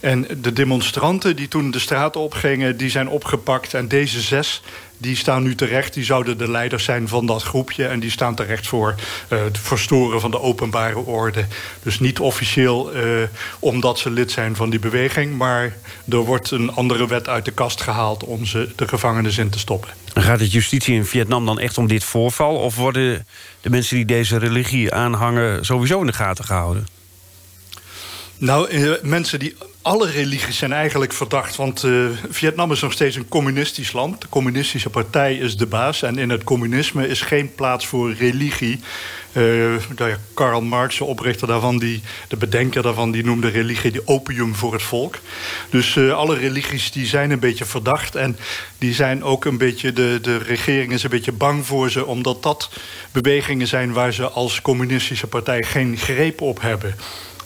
En de demonstranten die toen de straat opgingen, die zijn opgepakt. En deze zes die staan nu terecht. Die zouden de leiders zijn van dat groepje. En die staan terecht voor uh, het verstoren van de openbare orde. Dus niet officieel uh, omdat ze lid zijn van die beweging. Maar er wordt een andere wet uit de kast gehaald... om ze de gevangenis in te stoppen. Gaat het justitie in Vietnam dan echt om dit voorval? Of worden de mensen die deze religie aanhangen... sowieso in de gaten gehouden? Nou, uh, mensen die alle religies zijn eigenlijk verdacht. Want uh, Vietnam is nog steeds een communistisch land. De communistische partij is de baas. En in het communisme is geen plaats voor religie. Uh, Karl Marx, de oprichter daarvan, die, de bedenker daarvan... die noemde religie de opium voor het volk. Dus uh, alle religies die zijn een beetje verdacht. En die zijn ook een beetje... De, de regering is een beetje bang voor ze... omdat dat bewegingen zijn waar ze als communistische partij geen greep op hebben...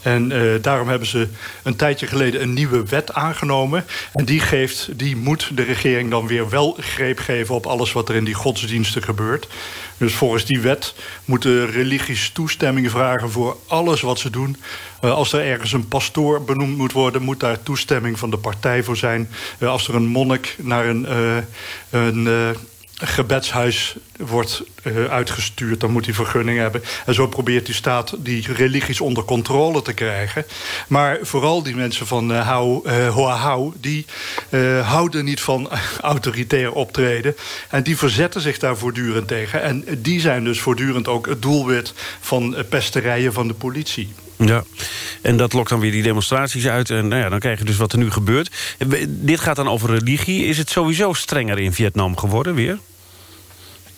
En uh, daarom hebben ze een tijdje geleden een nieuwe wet aangenomen. En die, geeft, die moet de regering dan weer wel greep geven... op alles wat er in die godsdiensten gebeurt. Dus volgens die wet moeten religies toestemming vragen... voor alles wat ze doen. Uh, als er ergens een pastoor benoemd moet worden... moet daar toestemming van de partij voor zijn. Uh, als er een monnik naar een... een gebedshuis wordt uh, uitgestuurd, dan moet hij vergunning hebben. En zo probeert die staat die religies onder controle te krijgen. Maar vooral die mensen van uh, Hou, uh, die houden niet van autoritair optreden. En die verzetten zich daar voortdurend tegen. En die zijn dus voortdurend ook het doelwit van pesterijen van de politie. Ja, en dat lokt dan weer die demonstraties uit. En nou ja, dan krijg je dus wat er nu gebeurt. Dit gaat dan over religie. Is het sowieso strenger in Vietnam geworden weer?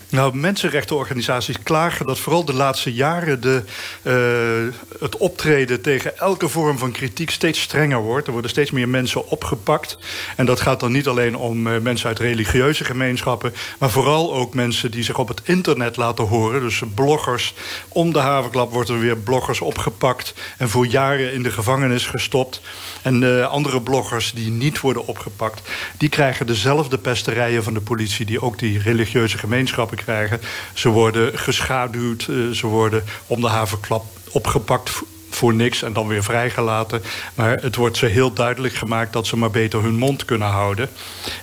Nou, mensenrechtenorganisaties klagen dat vooral de laatste jaren... De, uh, het optreden tegen elke vorm van kritiek steeds strenger wordt. Er worden steeds meer mensen opgepakt. En dat gaat dan niet alleen om uh, mensen uit religieuze gemeenschappen... maar vooral ook mensen die zich op het internet laten horen. Dus bloggers. Om de havenklap worden er weer bloggers opgepakt... en voor jaren in de gevangenis gestopt. En uh, andere bloggers die niet worden opgepakt... die krijgen dezelfde pesterijen van de politie... die ook die religieuze gemeenschappen krijgen. Ze worden geschaduwd, uh, ze worden om de havenklap opgepakt voor niks en dan weer vrijgelaten. Maar het wordt ze heel duidelijk gemaakt dat ze maar beter hun mond kunnen houden.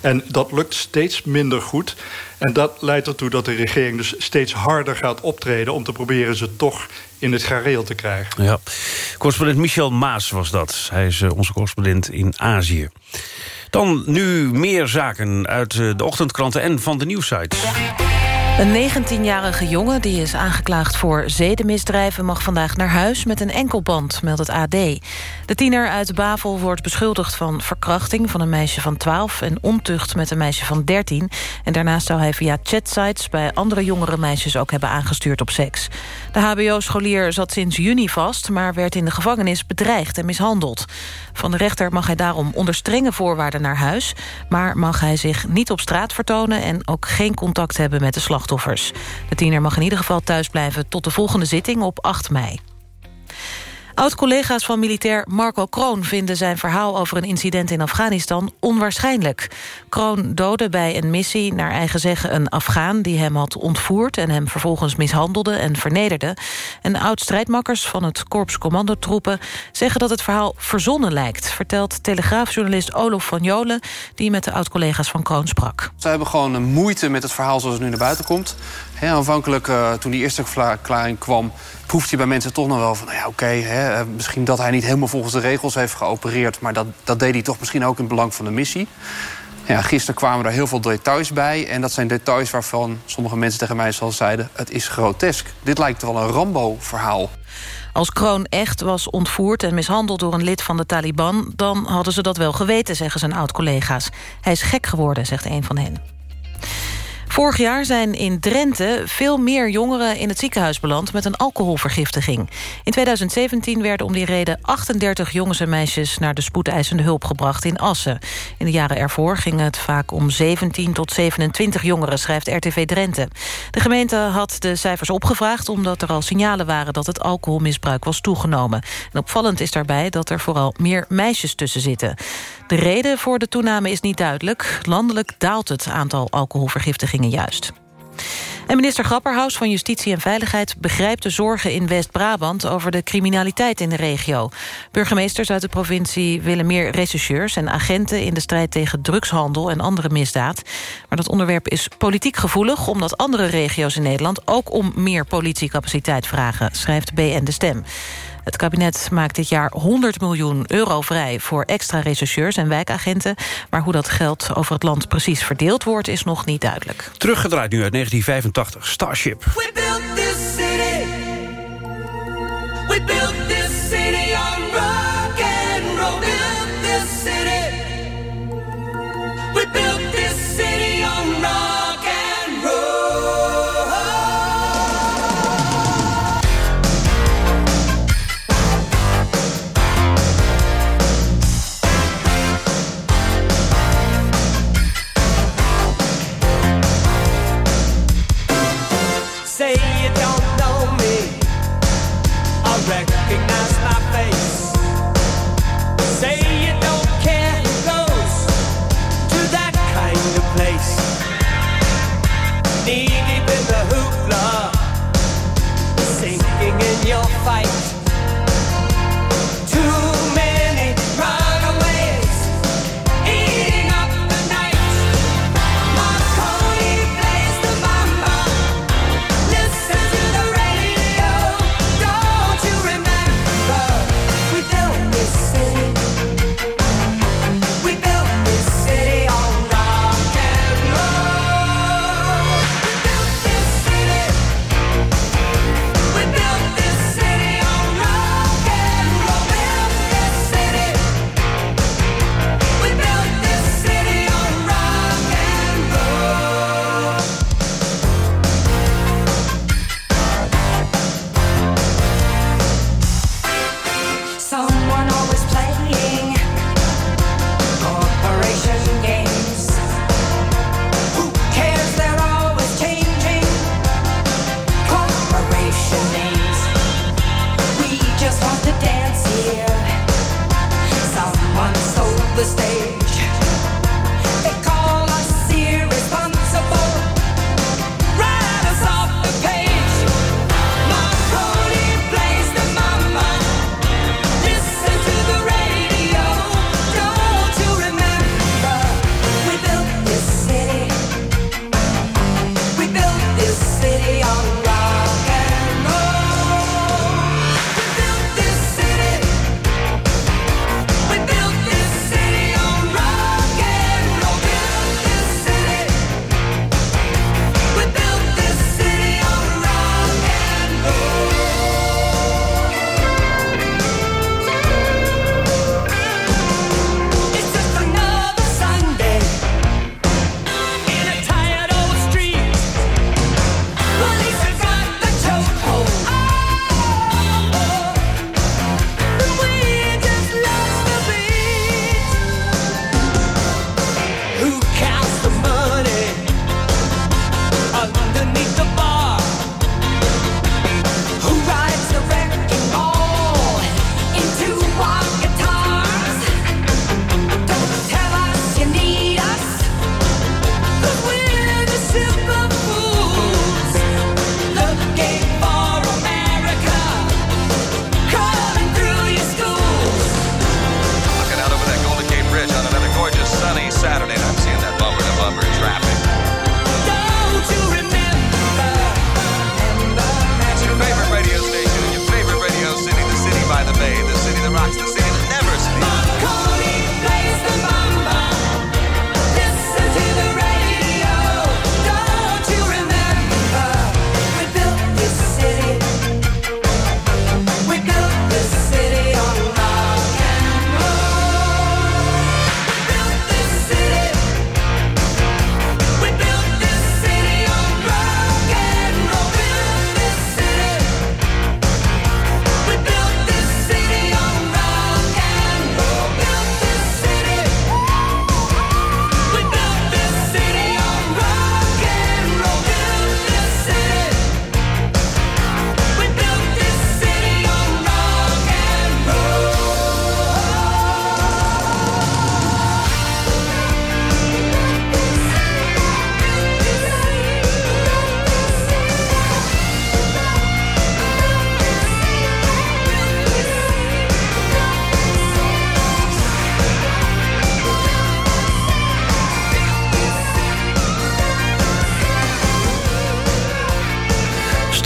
En dat lukt steeds minder goed. En dat leidt ertoe dat de regering dus steeds harder gaat optreden... om te proberen ze toch in het gareel te krijgen. Ja. Correspondent Michel Maas was dat. Hij is onze correspondent in Azië. Dan nu meer zaken uit de ochtendkranten en van de nieuwsites. Een 19-jarige jongen die is aangeklaagd voor zedenmisdrijven... mag vandaag naar huis met een enkelband, meldt het AD. De tiener uit Bavel wordt beschuldigd van verkrachting... van een meisje van 12 en ontucht met een meisje van 13. En daarnaast zou hij via chatsites bij andere jongere meisjes... ook hebben aangestuurd op seks. De hbo-scholier zat sinds juni vast... maar werd in de gevangenis bedreigd en mishandeld. Van de rechter mag hij daarom onder strenge voorwaarden naar huis... maar mag hij zich niet op straat vertonen... en ook geen contact hebben met de slachtoffers. De tiener mag in ieder geval thuisblijven tot de volgende zitting op 8 mei. Oud-collega's van militair Marco Kroon vinden zijn verhaal over een incident in Afghanistan onwaarschijnlijk. Kroon doodde bij een missie naar eigen zeggen een Afghaan die hem had ontvoerd en hem vervolgens mishandelde en vernederde. En oud-strijdmakkers van het korps commandotroepen zeggen dat het verhaal verzonnen lijkt, vertelt telegraafjournalist Olof van Jolen die met de oud-collega's van Kroon sprak. Ze hebben gewoon moeite met het verhaal zoals het nu naar buiten komt. Aanvankelijk, uh, toen die eerste verklaring kwam, proeft hij bij mensen toch nog wel van... Nou ja, oké, okay, misschien dat hij niet helemaal volgens de regels heeft geopereerd... maar dat, dat deed hij toch misschien ook in het belang van de missie. Ja, gisteren kwamen er heel veel details bij. En dat zijn details waarvan sommige mensen tegen mij al zeiden... het is grotesk. Dit lijkt wel een Rambo-verhaal. Als Kroon echt was ontvoerd en mishandeld door een lid van de Taliban... dan hadden ze dat wel geweten, zeggen zijn oud-collega's. Hij is gek geworden, zegt een van hen. Vorig jaar zijn in Drenthe veel meer jongeren in het ziekenhuis beland met een alcoholvergiftiging. In 2017 werden om die reden 38 jongens en meisjes naar de spoedeisende hulp gebracht in Assen. In de jaren ervoor ging het vaak om 17 tot 27 jongeren, schrijft RTV Drenthe. De gemeente had de cijfers opgevraagd omdat er al signalen waren dat het alcoholmisbruik was toegenomen. En opvallend is daarbij dat er vooral meer meisjes tussen zitten. De reden voor de toename is niet duidelijk. Landelijk daalt het aantal alcoholvergiftigingen juist. En minister Grapperhaus van Justitie en Veiligheid... begrijpt de zorgen in West-Brabant over de criminaliteit in de regio. Burgemeesters uit de provincie willen meer rechercheurs en agenten... in de strijd tegen drugshandel en andere misdaad. Maar dat onderwerp is politiek gevoelig... omdat andere regio's in Nederland ook om meer politiecapaciteit vragen... schrijft BN De Stem. Het kabinet maakt dit jaar 100 miljoen euro vrij... voor extra rechercheurs en wijkagenten. Maar hoe dat geld over het land precies verdeeld wordt... is nog niet duidelijk. Teruggedraaid nu uit 1985, Starship. We built this city. We built this city on rock and roll. Built this city. We built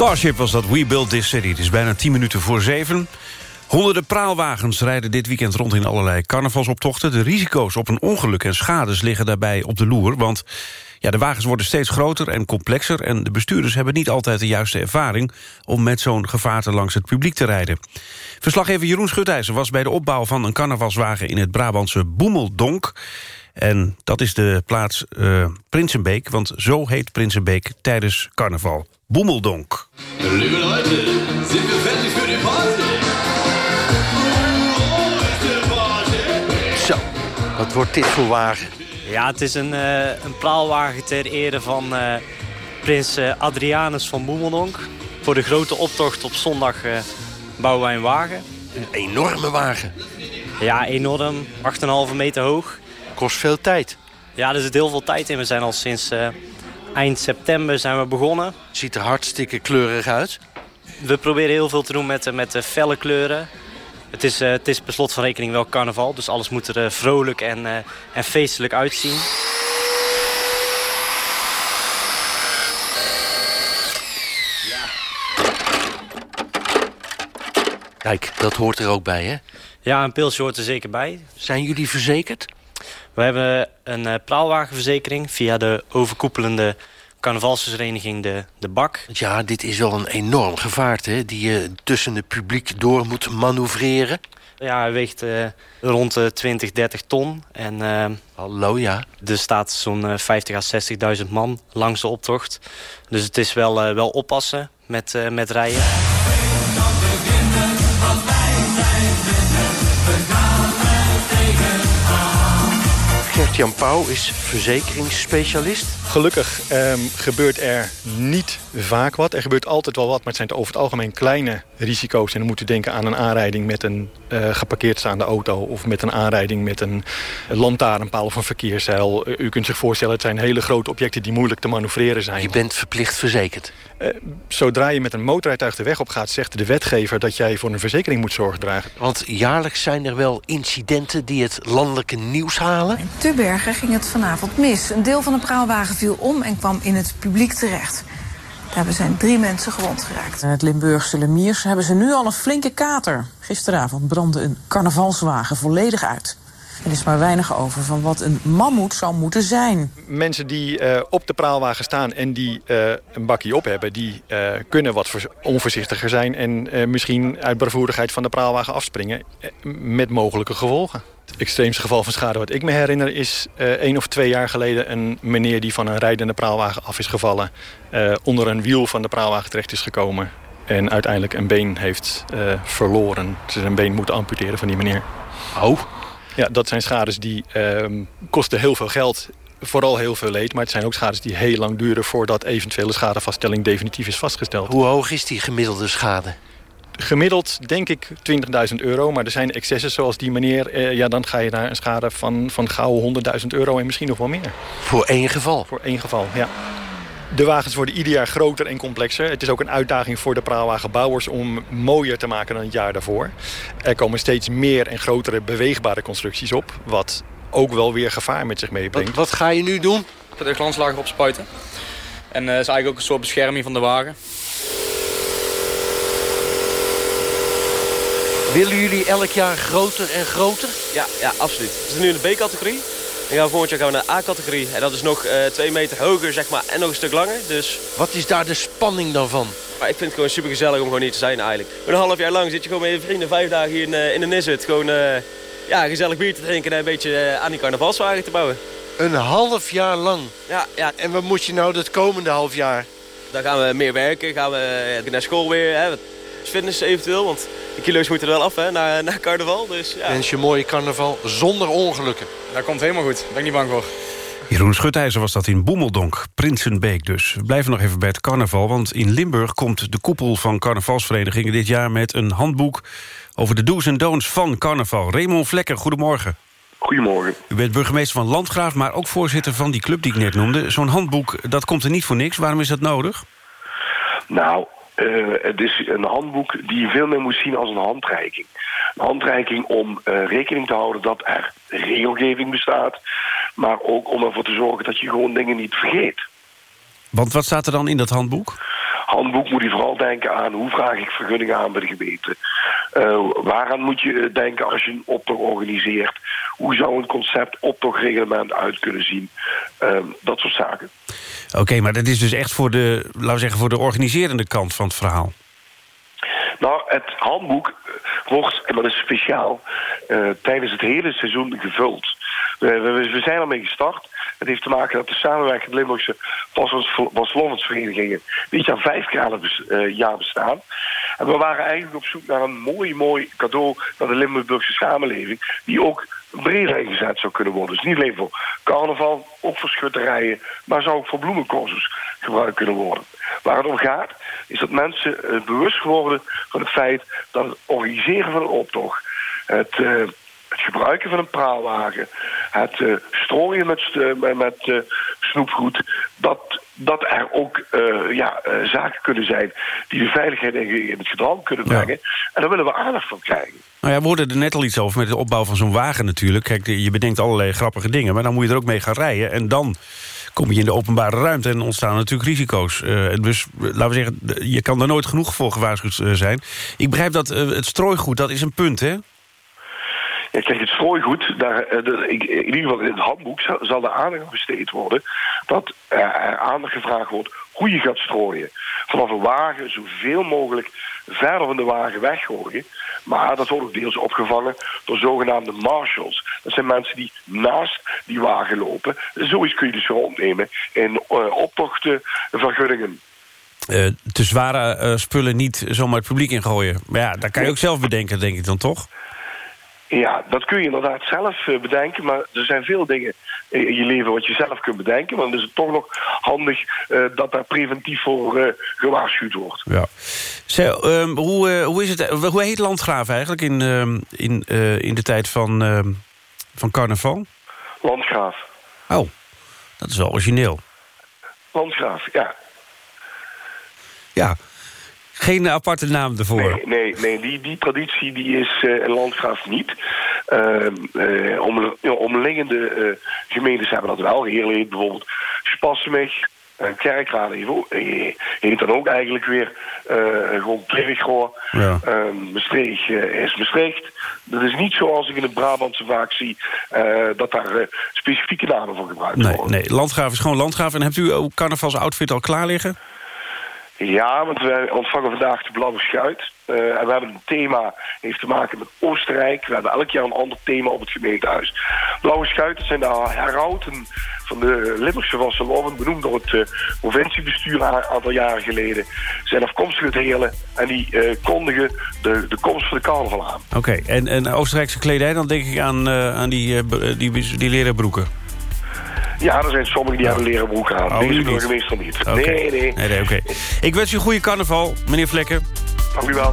Was dat We Built This City. Het is bijna 10 minuten voor 7. Honderden praalwagens rijden dit weekend rond in allerlei carnavalsoptochten. De risico's op een ongeluk en schades liggen daarbij op de loer... want ja, de wagens worden steeds groter en complexer... en de bestuurders hebben niet altijd de juiste ervaring... om met zo'n gevaarte langs het publiek te rijden. Verslaggever Jeroen Schutijzer was bij de opbouw van een carnavalswagen... in het Brabantse Boemeldonk. En dat is de plaats uh, Prinsenbeek, want zo heet Prinsenbeek tijdens carnaval. Boemeldonk. Lieve Leute, sind wir fertig für die Party? Zo, wat wordt dit voor wagen? Ja, het is een, uh, een praalwagen ter ere van uh, prins uh, Adrianus van Boemeldonk. Voor de grote optocht op zondag bouwen wij een wagen. Een enorme wagen. Ja, enorm. 8,5 meter hoog. Kost veel tijd. Ja, er zit heel veel tijd in. We zijn al sinds eind september zijn we begonnen. Ziet er hartstikke kleurig uit. We proberen heel veel te doen met, met de felle kleuren. Het is, uh, het is per slot van rekening wel carnaval, dus alles moet er vrolijk en, en feestelijk uitzien. Kijk, dat hoort er ook bij, hè? Ja, een pilsje hoort er zeker bij. Zijn jullie verzekerd? We hebben een praalwagenverzekering via de overkoepelende carnavalsvereniging de, de Bak. Ja, dit is wel een enorm gevaarte, hè, die je tussen het publiek door moet manoeuvreren. Ja, hij weegt uh, rond de 20, 30 ton. En, uh, Hallo, ja. Er staat zo'n uh, 50 à 60.000 man langs de optocht. Dus het is wel, wel oppassen met, met rijden. Gert-Jan Pauw is verzekeringsspecialist. Gelukkig um, gebeurt er niet vaak wat. Er gebeurt altijd wel wat, maar het zijn over het algemeen kleine risico's. En dan moet u denken aan een aanrijding met een uh, geparkeerd staande auto... of met een aanrijding met een lantaarnpaal of een verkeerszeil. Uh, u kunt zich voorstellen, het zijn hele grote objecten die moeilijk te manoeuvreren zijn. Je bent verplicht verzekerd? Uh, zodra je met een motorrijtuig de weg op gaat... zegt de wetgever dat jij voor een verzekering moet zorg dragen. Want jaarlijks zijn er wel incidenten die het landelijke nieuws halen? In Tubbergen ging het vanavond mis. Een deel van de praalwagen viel om en kwam in het publiek terecht. Daarbij zijn drie mensen gewond geraakt. In het Limburgse Lemiers hebben ze nu al een flinke kater. Gisteravond brandde een carnavalswagen volledig uit. Er is maar weinig over van wat een mammoet zou moeten zijn. Mensen die uh, op de praalwagen staan en die uh, een bakje op hebben... die uh, kunnen wat onvoorzichtiger zijn... en misschien uit bravoerigheid van de praalwagen afspringen... met mogelijke gevolgen. Het extreemste geval van schade wat ik me herinner is uh, één of twee jaar geleden... een meneer die van een rijdende praalwagen af is gevallen... Uh, onder een wiel van de praalwagen terecht is gekomen... en uiteindelijk een been heeft uh, verloren. Ze een been moeten amputeren van die meneer. Oh? Ja, dat zijn schades die ehm, kosten heel veel geld vooral heel veel leed. Maar het zijn ook schades die heel lang duren... voordat eventuele schadevaststelling definitief is vastgesteld. Hoe hoog is die gemiddelde schade? Gemiddeld denk ik 20.000 euro. Maar er zijn excessen zoals die meneer. Eh, ja, dan ga je naar een schade van, van gauw 100.000 euro en misschien nog wel meer. Voor één geval? Voor één geval, ja. De wagens worden ieder jaar groter en complexer. Het is ook een uitdaging voor de praalwagenbouwers om mooier te maken dan het jaar daarvoor. Er komen steeds meer en grotere beweegbare constructies op. Wat ook wel weer gevaar met zich meebrengt. Wat, wat ga je nu doen? De glanslager opspuiten. En dat uh, is eigenlijk ook een soort bescherming van de wagen. Willen jullie elk jaar groter en groter? Ja, ja absoluut. We zitten nu in de B-categorie. Dan gaan we volgend jaar gaan we naar de A-categorie. En dat is nog uh, twee meter hoger zeg maar, en nog een stuk langer. Dus... Wat is daar de spanning dan van? Maar ik vind het gewoon super gezellig om gewoon hier te zijn eigenlijk. Een half jaar lang zit je gewoon met je vrienden vijf dagen hier in, uh, in de Nizzet. Gewoon uh, ja, gezellig bier te drinken en een beetje aan die carnavalswagen te bouwen. Een half jaar lang? Ja, ja. En wat moet je nou het komende half jaar? Dan gaan we meer werken, gaan we naar school weer, hè, fitness eventueel. Want de kilo's moeten er wel af hè, na, na carnaval. Dus, ja. Wens je mooie carnaval zonder ongelukken. Dat komt helemaal goed, daar ben ik niet bang voor. Jeroen Schutijzer was dat in Boemeldonk, Prinsenbeek dus. We blijven nog even bij het carnaval, want in Limburg... komt de koepel van carnavalsverenigingen dit jaar met een handboek... over de do's en don'ts van carnaval. Raymond Vlekker, goedemorgen. Goedemorgen. U bent burgemeester van Landgraaf, maar ook voorzitter van die club die ik net noemde. Zo'n handboek, dat komt er niet voor niks. Waarom is dat nodig? Nou, uh, het is een handboek die je veel meer moet zien als een handreiking. Een handreiking om uh, rekening te houden dat er regelgeving bestaat... maar ook om ervoor te zorgen dat je gewoon dingen niet vergeet. Want wat staat er dan in dat handboek? handboek moet je vooral denken aan hoe vraag ik vergunningen aan bij de gemeente. Uh, waaraan moet je denken als je een optocht organiseert? Hoe zou een concept optochtreglement uit kunnen zien? Uh, dat soort zaken. Oké, maar dat is dus echt voor de, laten we zeggen, voor de organiserende kant van het verhaal. Nou, het handboek wordt, en dat is speciaal, uh, tijdens het hele seizoen gevuld. We, we, zijn ermee gestart. Het heeft te maken dat de samenwerking Limburgse waslovensverenigingen dit jaar vijf uh, jaar bestaan. En we waren eigenlijk op zoek naar een mooi, mooi cadeau naar de Limburgse samenleving, die ook breder ingezet zou kunnen worden. Dus niet alleen voor carnaval, ook voor schutterijen, maar zou ook voor bloemencorsus gebruikt kunnen worden. Waar het om gaat, is dat mensen uh, bewust worden van het feit dat het organiseren van een optocht, het, uh, het gebruiken van een praalwagen, het uh, strooien met, met snoepgoed, dat, dat er ook ja, zaken kunnen zijn die de veiligheid in, in het gedrag kunnen brengen. En daar willen we aandacht van krijgen. Nou ja, we hoorden er net al iets over met de opbouw van zo'n wagen natuurlijk. Kijk, je bedenkt allerlei grappige dingen, maar dan moet je er ook mee gaan rijden. En dan kom je in de openbare ruimte en ontstaan natuurlijk risico's. Uh, dus laten we zeggen, je kan er nooit genoeg voor gewaarschuwd zijn. Ik begrijp dat uh, het strooigoed, dat is een punt, hè? Ja, kijk, het strooigoed, daar, de, in ieder geval in het handboek zal, er aandacht besteed worden... dat er aandacht gevraagd wordt hoe je gaat strooien. Vanaf een wagen zoveel mogelijk verder van de wagen weggooien. Maar dat wordt ook deels opgevangen door zogenaamde marshals. Dat zijn mensen die naast die wagen lopen. Zoiets kun je dus rondnemen in uh, optochtenvergunningen. Uh, te zware spullen niet zomaar het publiek ingooien. Maar ja, dat kan je ook zelf bedenken, denk ik dan toch? Ja, dat kun je inderdaad zelf bedenken. Maar er zijn veel dingen in je leven wat je zelf kunt bedenken. Want dan is het toch nog handig uh, dat daar preventief voor uh, gewaarschuwd wordt. Ja. Zo, um, hoe, uh, hoe, is het, hoe heet Landgraaf eigenlijk in, um, in, in de tijd van, ehm, van carnaval? Landgraaf. Oh, dat is wel origineel. Landgraaf, ja. Ja, geen aparte naam ervoor? Nee, nee, nee die, die traditie die is uh, een landgraaf niet. Uh, uh, om, omliggende uh, gemeentes hebben dat wel. Heerlijk bijvoorbeeld Spasmeg, en Kerkrade heet dan ook eigenlijk weer gewoon Trivigro. Ja. Maastricht is Maastricht. Dat is niet zoals ik in het Brabantse vaak zie... dat daar specifieke namen voor gebruikt nee, worden. Nee, Landgraaf is gewoon Landgraaf. En hebt u ook carnavalsoutfit al klaar liggen? Ja, want wij ontvangen vandaag de Blauwe Schuit. Uh, en we hebben een thema, heeft te maken met Oostenrijk. We hebben elk jaar een ander thema op het gemeentehuis. Blauwe Schuiten zijn de herauten van de Limburgse Wasseloven, benoemd door het uh, provinciebestuur een aantal jaren geleden. Zijn afkomstig uit en die uh, kondigen de, de komst van de carnaval aan. Oké, en, en Oostenrijkse kledij, dan denk ik aan, aan die, die, die leren broeken. Ja, er zijn sommigen die hebben leren broek aan. Oh, Deze burgemeester niet. Okay. Nee, nee. nee, nee okay. Ik wens u een goede carnaval, meneer Vlekken. Dank u wel.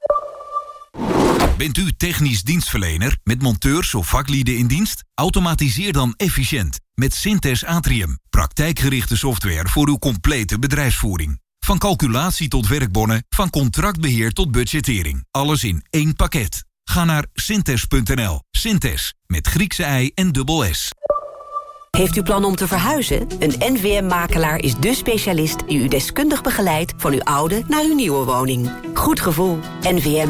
Bent u technisch dienstverlener met monteurs of vaklieden in dienst? Automatiseer dan efficiënt met Synthes Atrium. Praktijkgerichte software voor uw complete bedrijfsvoering. Van calculatie tot werkbonnen, van contractbeheer tot budgettering. Alles in één pakket. Ga naar synthes.nl. Synthes, met Griekse ei en dubbel S. Heeft u plan om te verhuizen? Een NVM-makelaar is de specialist die u deskundig begeleidt... van uw oude naar uw nieuwe woning. Goed gevoel. NVM.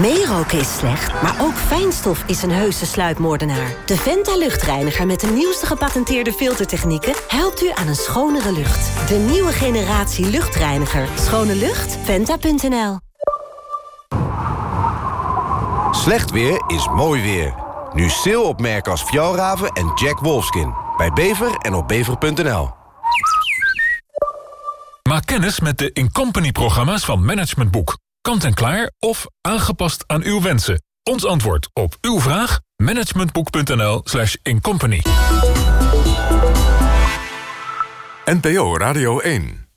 Meeroken is slecht, maar ook fijnstof is een heuse sluipmoordenaar. De Venta luchtreiniger met de nieuwste gepatenteerde filtertechnieken... helpt u aan een schonere lucht. De nieuwe generatie luchtreiniger. Schone lucht? Venta.nl Slecht weer is mooi weer. Nu sale op merken als Fjallraven en Jack Wolfskin. Bij Bever en op bever.nl. Maak kennis met de Incompany-programma's van Management Boek. Kant-en-klaar of aangepast aan uw wensen. Ons antwoord op uw vraag? managementboek.nl slash incompany. NPO Radio 1